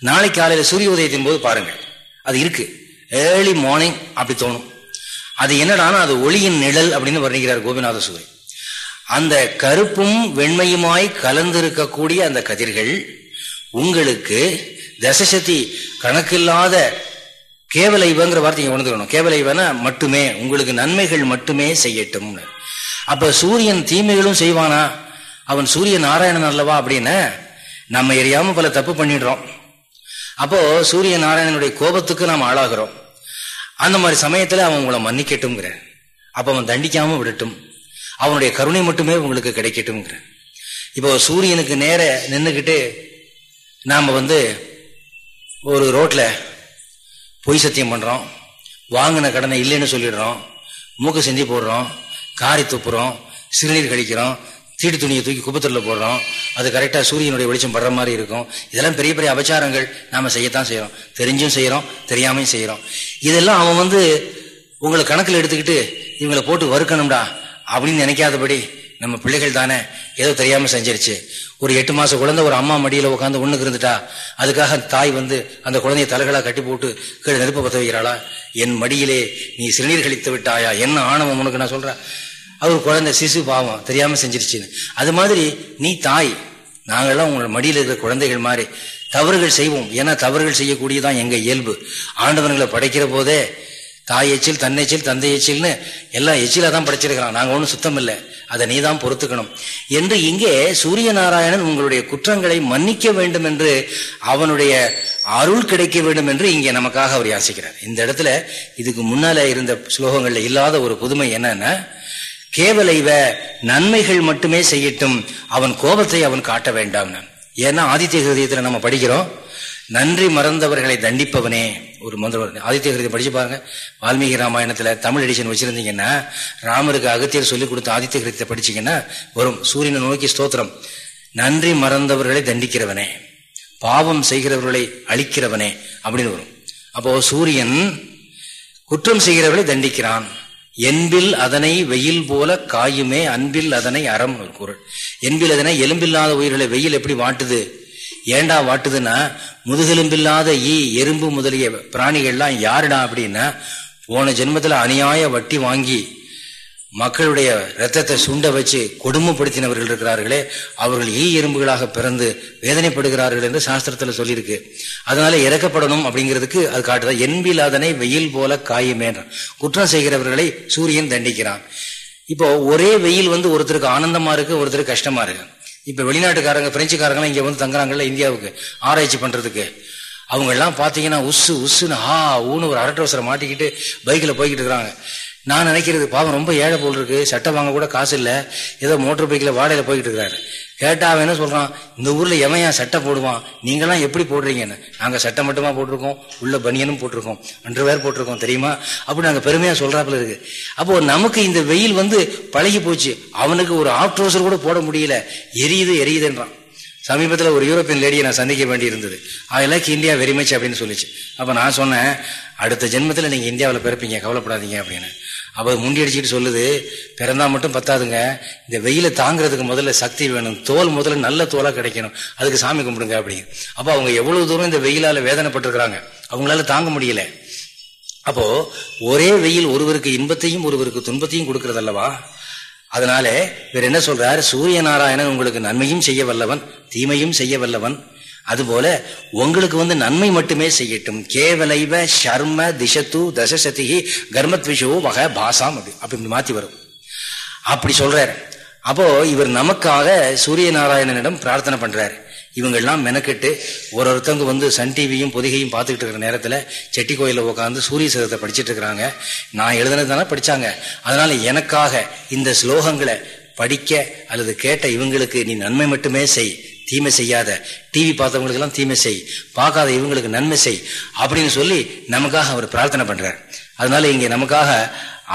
நாளைக்கு காலையில் சூரிய உதயத்தின் போது பாருங்கள். அது இருக்கு. ஏர்லி மார்னிங் அப்படி தோணும். அது என்னடானா அது ஒளியின் நிழல் அப்படின்னு வர்ணிக்கிறார் கோபிநாத சூரி அந்த கருப்பும் வெண்மையுமாய் கலந்திருக்கக்கூடிய அந்த கதிர்கள் உங்களுக்கு தசசக்தி கணக்கில்லாத கேவல இவங்கிற வார்த்தையை உணர்ந்துக்கணும் கேவல இவனா மட்டுமே உங்களுக்கு நன்மைகள் மட்டுமே செய்யட்டும் அப்ப சூரியன் தீமைகளும் செய்வானா? அவன் சூரிய நாராயணன் அல்லவா அப்படின்னு நம்ம எரியாம பல தப்பு பண்ணிடுறோம். அப்போ சூரிய நாராயணனுடைய கோபத்துக்கு நாம் ஆளாகிறோம். அந்த மாதிரி சமயத்துல அவன் உங்களை மன்னிக்கட்டும்ங்கிற. அப்ப அவன் தண்டிக்காம விடட்டும். அவனுடைய கருணை மட்டுமே உங்களுக்கு கிடைக்கட்டும்ங்கிற. இப்போ சூரியனுக்கு நேர நின்றுக்கிட்டு நாம் வந்து ஒரு ரோட்டில் பொய் சத்தியம் பண்ணுறோம் வாங்கின கடனை இல்லைன்னு சொல்லிடுறோம் மூக்கு செஞ்சு போடுறோம் காரி துப்புறோம் சிறுநீர் கழிக்கிறோம் தீட்டு துணியை தூக்கி குப்பத்தூரில் போடுறோம் அது கரெக்டாக சூரியனுடைய வெளிச்சம் படுற மாதிரி இருக்கும். இதெல்லாம் பெரிய பெரிய அபச்சாரங்கள். நாம் செய்யத்தான் செய்கிறோம் தெரிஞ்சும் செய்கிறோம் தெரியாமையும் செய்கிறோம் இதெல்லாம் அவன் வந்து உங்களை கணக்கில் எடுத்துக்கிட்டு இவங்களை போட்டு வறுக்கணும்டா அப்படின்னு நினைக்காதபடி நம்ம பிள்ளைகள் தானே ஏதோ தெரியாமல் செஞ்சிருச்சு. ஒரு எட்டு மாசம் குழந்தை ஒரு அம்மா மடியில உட்காந்து ஒண்ணுக்கு இருந்துட்டா அதுக்காக தாய் வந்து அந்த குழந்தைய தலைகளா கட்டி போட்டு கீழே நெருப்பு பத்த வைக்கிறாளா? என் மடியிலே நீ சிறுநீர் கழித்து விட்டாயா? என்ன ஆணவம் உனக்கு? நான் சொல்றேன். அவர் குழந்தை சிசு பாவம் தெரியாம செஞ்சிருச்சுன்னு. அது மாதிரி நீ தாய் நாங்கள்லாம் உங்களோட மடியில் இருக்கிற குழந்தைகள் மாதிரி தவறுகள் செய்வோம். ஏன்னா தவறுகள் செய்யக்கூடியதான் எங்க இயல்பு. ஆண்டவர்களை படைக்கிற போதே தாய் எச்சில் தன்னெச்சில் தந்தை எச்சில்னு எல்லாம் எச்சிலா தான் படிச்சிருக்கிறான். நாங்கள் ஒன்றும் சுத்தம் இல்லை. அதை நீ தான் பொறுத்துக்கணும். என்று இங்கே சூரிய நாராயணன் உங்களுடைய குற்றங்களை மன்னிக்க வேண்டும் என்று அவனுடைய அருள் கிடைக்க வேண்டும் என்று இங்கே நமக்காக அவர் யாசிக்கிறார். இந்த இடத்துல இதுக்கு முன்னால இருந்த ஸ்லோகங்கள்ல இல்லாத ஒரு புதுமை என்னன்னா கேவல இவ நன்மைகள் மட்டுமே செய்யட்டும் அவன் கோபத்தை அவன் காட்ட வேண்டாம் ஏன்னா ஆதித்ய ஹிருதயத்தில் நம்ம படிக்கிறோம் நன்றி மறந்தவர்களை தண்டிப்பவனே ஒரு மந்திரம் ஆதித்ய கிருதி படிச்சு பாருங்க. வால்மீகி ராமாயணத்துல தமிழ் எடிஷன் வச்சிருந்தீங்கன்னா ராமருக்கு அகத்தியர் சொல்லிக் கொடுத்த ஆதித்ய கிருதத்தை படிச்சீங்கன்னா வரும் சூரியனை நோக்கி ஸ்தோத்திரம். நன்றி மறந்தவர்களை தண்டிக்கிறவனே பாவம் செய்கிறவர்களை அழிக்கிறவனே அப்படின்னு வரும். அப்போ சூரியன் குற்றம் செய்கிறவர்களை தண்டிக்கிறான். என்பில் அதனை வெயில் போல காயுமே அன்பில் அதனை அறம் ஒரு குரல் என்பில் அதனை எலும்பில்லாத உயிர்களை வெயில் எப்படி வாட்டுது? ஏண்டா வாட்டுதுன்னா முதுகெலும்பில்லாத ஈ எறும்பு முதலிய பிராணிகள்லாம் யாருடா அப்படின்னா போன ஜென்மத்தில் அநியாய வட்டி வாங்கி மக்களுடைய ரத்தத்தை சுண்ட வச்சு கொடுமைப்படுத்தினவர்கள் இருக்கிறார்களே அவர்கள் ஈ எறும்புகளாக பிறந்து வேதனைப்படுகிறார்கள் என்று சாஸ்திரத்தில் சொல்லியிருக்கு. அதனால இறக்கப்படணும் அப்படிங்கிறதுக்கு அது காட்டுதான் என்பிலாதனை வெயில் போல காயுமேன்றான் குற்றம் செய்கிறவர்களை சூரியன் தண்டிக்கிறான். இப்போ ஒரே வெயில் வந்து ஒருத்தருக்கு ஆனந்தமா இருக்கு ஒருத்தருக்கு கஷ்டமா இருக்கு. இப்போ வெளிநாட்டுக்காரங்க பிரெஞ்சுக்காரங்களாம் இங்கே வந்து தங்குறாங்கல்ல இந்தியாவுக்கு ஆராய்ச்சி பண்ணுறதுக்கு அவங்க எல்லாம் பாத்தீங்கன்னா உசு உசுன்னு ஆ ஊன்னு ஒரு அரட்டவசரை மாட்டிக்கிட்டு பைக்கில் போய்கிட்டு இருக்கிறாங்க. நான் நினைக்கிறது பாவம் ரொம்ப ஏழை போல் இருக்கு சட்டை வாங்க கூட காசு இல்லை. ஏதோ மோட்டர் பைக்கில் வாடகையில் போய்கிட்டு இருக்கிறாரு கேட்டா அவன் என்ன சொல்றான்? இந்த ஊர்ல எவன் ஏன் சட்டை போடுவான்? நீங்களாம் எப்படி போடுறீங்கன்னு. நாங்க சட்டை மட்டுமா போட்டிருக்கோம் உள்ள பனியனும் போட்டிருக்கோம் அன்று வேர் போட்டிருக்கோம் தெரியுமா? அப்படி நாங்க பெருமையா சொல்றாப்புல இருக்கு. அப்போ நமக்கு இந்த வெயில் வந்து பழகி போச்சு. அவனுக்கு ஒரு ஆஃப்ட்ரோசர் கூட போட முடியல. எரியுது எரியுதுன்றான் சமீபத்தில் ஒரு யூரோப்பியன் லேடியை நான் சந்திக்க வேண்டி இருந்தது I like India very much அப்படின்னு சொல்லிச்சு. அப்போ நான் சொன்னேன் அடுத்த ஜென்மத்தில் நீங்கள் இந்தியாவில் பிறப்பீங்க கவலைப்படாதீங்க அப்படின்னு. அப்போ முண்டி அடிச்சுட்டு சொல்லுது பிறந்தா மட்டும் பத்தாதுங்க. இந்த வெயில தாங்கிறதுக்கு முதல்ல சக்தி வேணும். தோல் முதல்ல நல்ல தோலாக கிடைக்கணும். அதுக்கு சாமி கும்பிடுங்க அப்படின்னு. அப்போ அவங்க எவ்வளவு தூரம் இந்த வெயிலால் வேதனைப்பட்டிருக்கிறாங்க. அவங்களால தாங்க முடியல. அப்போ ஒரே வெயில் ஒருவருக்கு இன்பத்தையும் ஒருவருக்கு துன்பத்தையும் கொடுக்கறது அல்லவா அதனால இவர் என்ன சொல்றார்? சூரிய நாராயணன் உங்களுக்கு நன்மையும் செய்ய வல்லவன் தீமையும் செய்ய வல்லவன் அதுபோல உங்களுக்கு வந்து நன்மை மட்டுமே செய்யட்டும். கேவலைவ ஷர்ம திசத்து கர்மத் கர்மத்விஷோ வக பாசாம் அப்படி. அப்படி மாத்தி வரும். அப்படி சொல்றாரு. அப்போ இவர் நமக்காக சூரிய நாராயணனிடம் பிரார்த்தனை பண்றாரு. இவங்கெல்லாம் மெனக்கெட்டு ஒரு ஒருத்தவங்க வந்து சன் டிவியும் பொதிகையும் பார்த்துக்கிட்டு இருக்கிற நேரத்தில் செட்டி கோயிலில் உட்காந்து சூரிய சதத்தை படிச்சுட்டு இருக்கிறாங்க. நான் எழுதுனது தானே படித்தாங்க அதனால எனக்காக இந்த ஸ்லோகங்களை படிக்க அல்லது கேட்ட இவங்களுக்கு நீ நன்மை மட்டுமே செய். தீமை செய்யாத டிவி பார்த்தவங்களுக்கெல்லாம் தீமை செய் பார்க்காத இவங்களுக்கு நன்மை செய் அப்படின்னு சொல்லி நமக்காக அவர் பிரார்த்தனை பண்றார். அதனால இங்கே நமக்காக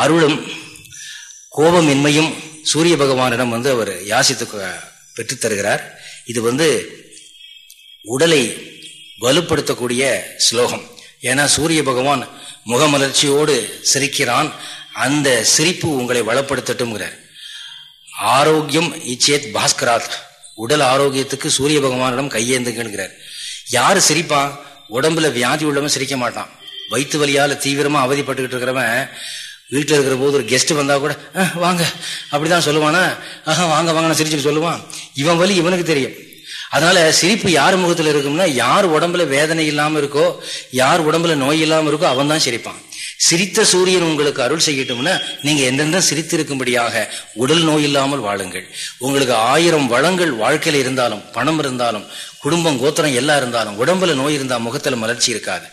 அருளும் கோபமின்மையும் சூரிய பகவானிடம் வந்து அவர் யாசித்து பெற்றுத்தருகிறார் இது வந்து உடலை வலுப்படுத்தக்கூடிய ஸ்லோகம். ஏன்னா சூரிய பகவான் முகமலர்ச்சியோடு சிரிக்கிறான் அந்த சிரிப்பு உங்களை வளப்படுத்தட்டும்ங்கிறார். ஆரோக்கியம் இச்சேத் பாஸ்கராத். உடல் ஆரோக்கியத்துக்கு சூரிய பகவானிடம் கையேந்துங்கிறார் யாரு சிரிப்பான் உடம்புல வியாதி உள்ளவன் சிரிக்க மாட்டான். வயிற்று வலியால தீவிரமா அவதிப்பட்டுக்கிட்டு இருக்கிறவன் வீட்டில் இருக்கிற போது ஒரு கெஸ்ட் வந்தா கூட வாங்க. அப்படிதான் சொல்லுவானா? ஆஹா வாங்க வாங்க சிரிச்சுட்டு சொல்லுவான். இவன் வலி இவனுக்கு தெரியும். அதனால சிரிப்பு யார் முகத்தில் இருக்கும்னா யார் உடம்புல வேதனை இல்லாம இருக்கோ யார் உடம்புல நோய் இல்லாம இருக்கோ அவன் தான் சிரிப்பான். சிரித்த சூரியன் உங்களுக்கு அருள் செய்யட்டும்னா நீங்க எந்தெந்த சிரித்திருக்கும்படியாக உடல் நோய் இல்லாமல் வாழுங்கள். உங்களுக்கு ஆயிரம் வளங்கள் வாழ்க்கையில இருந்தாலும் பணம் இருந்தாலும் குடும்பம் கோத்திரம் எல்லாம் இருந்தாலும் உடம்புல நோய் இருந்தால் முகத்துல மலர்ச்சி இருக்காது.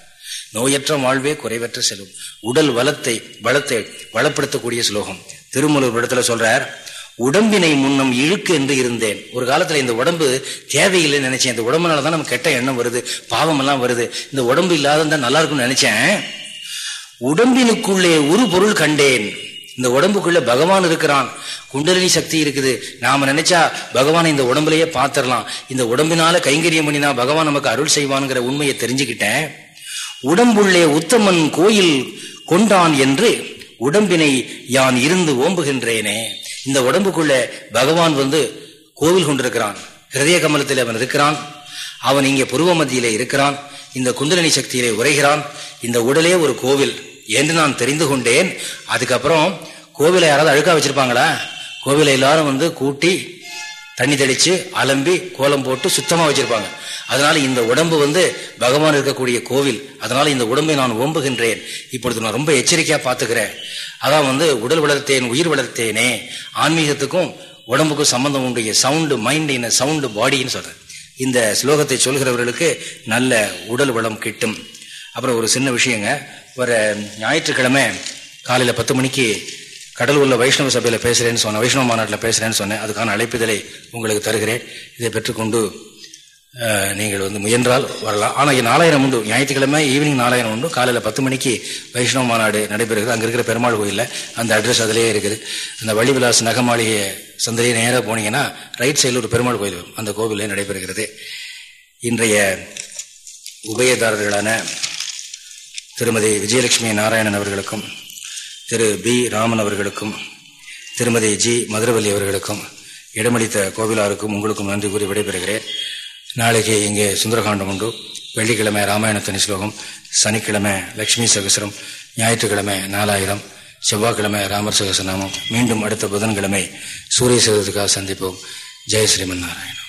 நோயற்ற வாழ்வே குறைவற்ற செல்லும். உடல் வளத்தை வளத்தை வளப்படுத்தக்கூடிய ஸ்லோகம். திருமலூர் இடத்துல சொல்றார் உடம்பினை முன்னம் இழுக்கு என்று இருந்தேன். ஒரு காலத்துல இந்த உடம்பு தேவையில்லைன்னு நினைச்சேன். இந்த உடம்புனாலதான் நம்ம கெட்ட எண்ணம் வருது பாவம் எல்லாம் வருது. இந்த உடம்பு இல்லாத நல்லா இருக்கும்னு நினைச்சேன். உடம்பினுக்குள்ளே ஒரு பொருள் கண்டேன். இந்த உடம்புக்குள்ள பகவான் இருக்கிறான். குண்டலினி சக்தி இருக்குது. நாம நினைச்சா பகவான் இந்த உடம்புலயே பாத்திரலாம் இந்த உடம்பினால கைங்கரியம் பண்ணினா பகவான் நமக்கு அருள் செய்வான்ங்கிற உண்மையை தெரிஞ்சுக்கிட்டேன். உடம்புள்ளே உத்தமன் கோயில் கொண்டான் என்று உடம்பினை யான் இருந்து ஓம்புகின்றேனே. இந்த உடம்புக்குள்ள பகவான் வந்து கோவில் கொண்டிருக்கிறான். ஹிருதய கமலத்தில் அவன் இருக்கிறான். அவன் இங்கே புருவ மத்தியில இருக்கிறான். இந்த குந்தலினி சக்தியிலே உரைகிறான் இந்த உடலே ஒரு கோவில் என்று நான் தெரிந்து கொண்டேன். அதுக்கப்புறம் கோவிலை யாராவது அழுக்கா வச்சிருப்பாங்களா? கோவிலை எல்லாரும் வந்து கூட்டி தண்ணி தெளிச்சு அலம்பி கோலம் போட்டு சுத்தமா வச்சிருப்பாங்க. அதனால இந்த உடம்பு வந்து பகவான் இருக்கக்கூடிய கோவில். அதனால இந்த உடம்பை நான் ஓம்புகின்றேன். இப்பொழுது நான் ரொம்ப எச்சரிக்கையா பாத்துக்கிறேன் அதான் வந்து உடல் வளர்த்தேன் உயிர் வளர்த்தேனே. ஆன்மீகத்துக்கும் உடம்புக்கும் சம்பந்தம் உண்டு சவுண்டு மைண்ட் இன் சவுண்டு பாடின்னு சொல்றேன். இந்த ஸ்லோகத்தை சொல்கிறவர்களுக்கு நல்ல உடல் வளம் கிட்டும். அப்புறம் ஒரு சின்ன விஷயங்க. வர ஞாயிற்றுக்கிழமை காலையில் பத்து மணிக்கு கடல் உள்ள வைஷ்ணவ சபையில் பேசுகிறேன்னு சொன்னேன். வைஷ்ணவ மாநாட்டில் பேசுகிறேன்னு சொன்னேன். அதுக்கான அழைப்புதலை உங்களுக்கு தருகிறேன். இதை பெற்றுக்கொண்டு நீங்கள் வந்து முயன்றால் வரலாம். ஆனால் நாலாயிரம் உண்டு. ஞாயிற்றுக்கிழமை ஈவினிங் நாலாயிரம் உண்டு. காலையில் பத்து மணிக்கு வைஷ்ணவ மாநாடு நடைபெறுகிறது. அங்கே இருக்கிற பெருமாள் கோயிலில் அந்த அட்ரஸ் அதிலே இருக்குது. அந்த வள்ளிவிலாஸ் நகமாளிகை சந்தையை நேராக போனீங்கன்னா ரைட் சைடில் ஒரு பெருமாள் கோயில் வரும். அந்த கோவிலே நடைபெறுகிறது. இன்றைய உபயதாரர்களான திருமதி விஜயலட்சுமி நாராயணன் அவர்களுக்கும் திரு பி ராமன் அவர்களுக்கும் திருமதி ஜி மதுரவல்லி அவர்களுக்கும் இடமளித்த கோவிலாருக்கும் உங்களுக்கும் நன்றி கூறி விடைபெறுகிறேன். நாளைக்கு இங்கே சுந்தரகாண்டம் உண்டு. வெள்ளிக்கிழமை ராமாயணத்தனி ஸ்லோகம் சனிக்கிழமை லட்சுமி சகசரம் ஞாயிற்றுக்கிழமை நாலாயிரம். செவ்வாய்க்கிழமை ராமர் சகசநாமம் மீண்டும் அடுத்த புதன்கிழமை சூரிய சதுர்த்திக்காக சந்திப்போம். ஜெய் ஸ்ரீமன் நாராயணன்.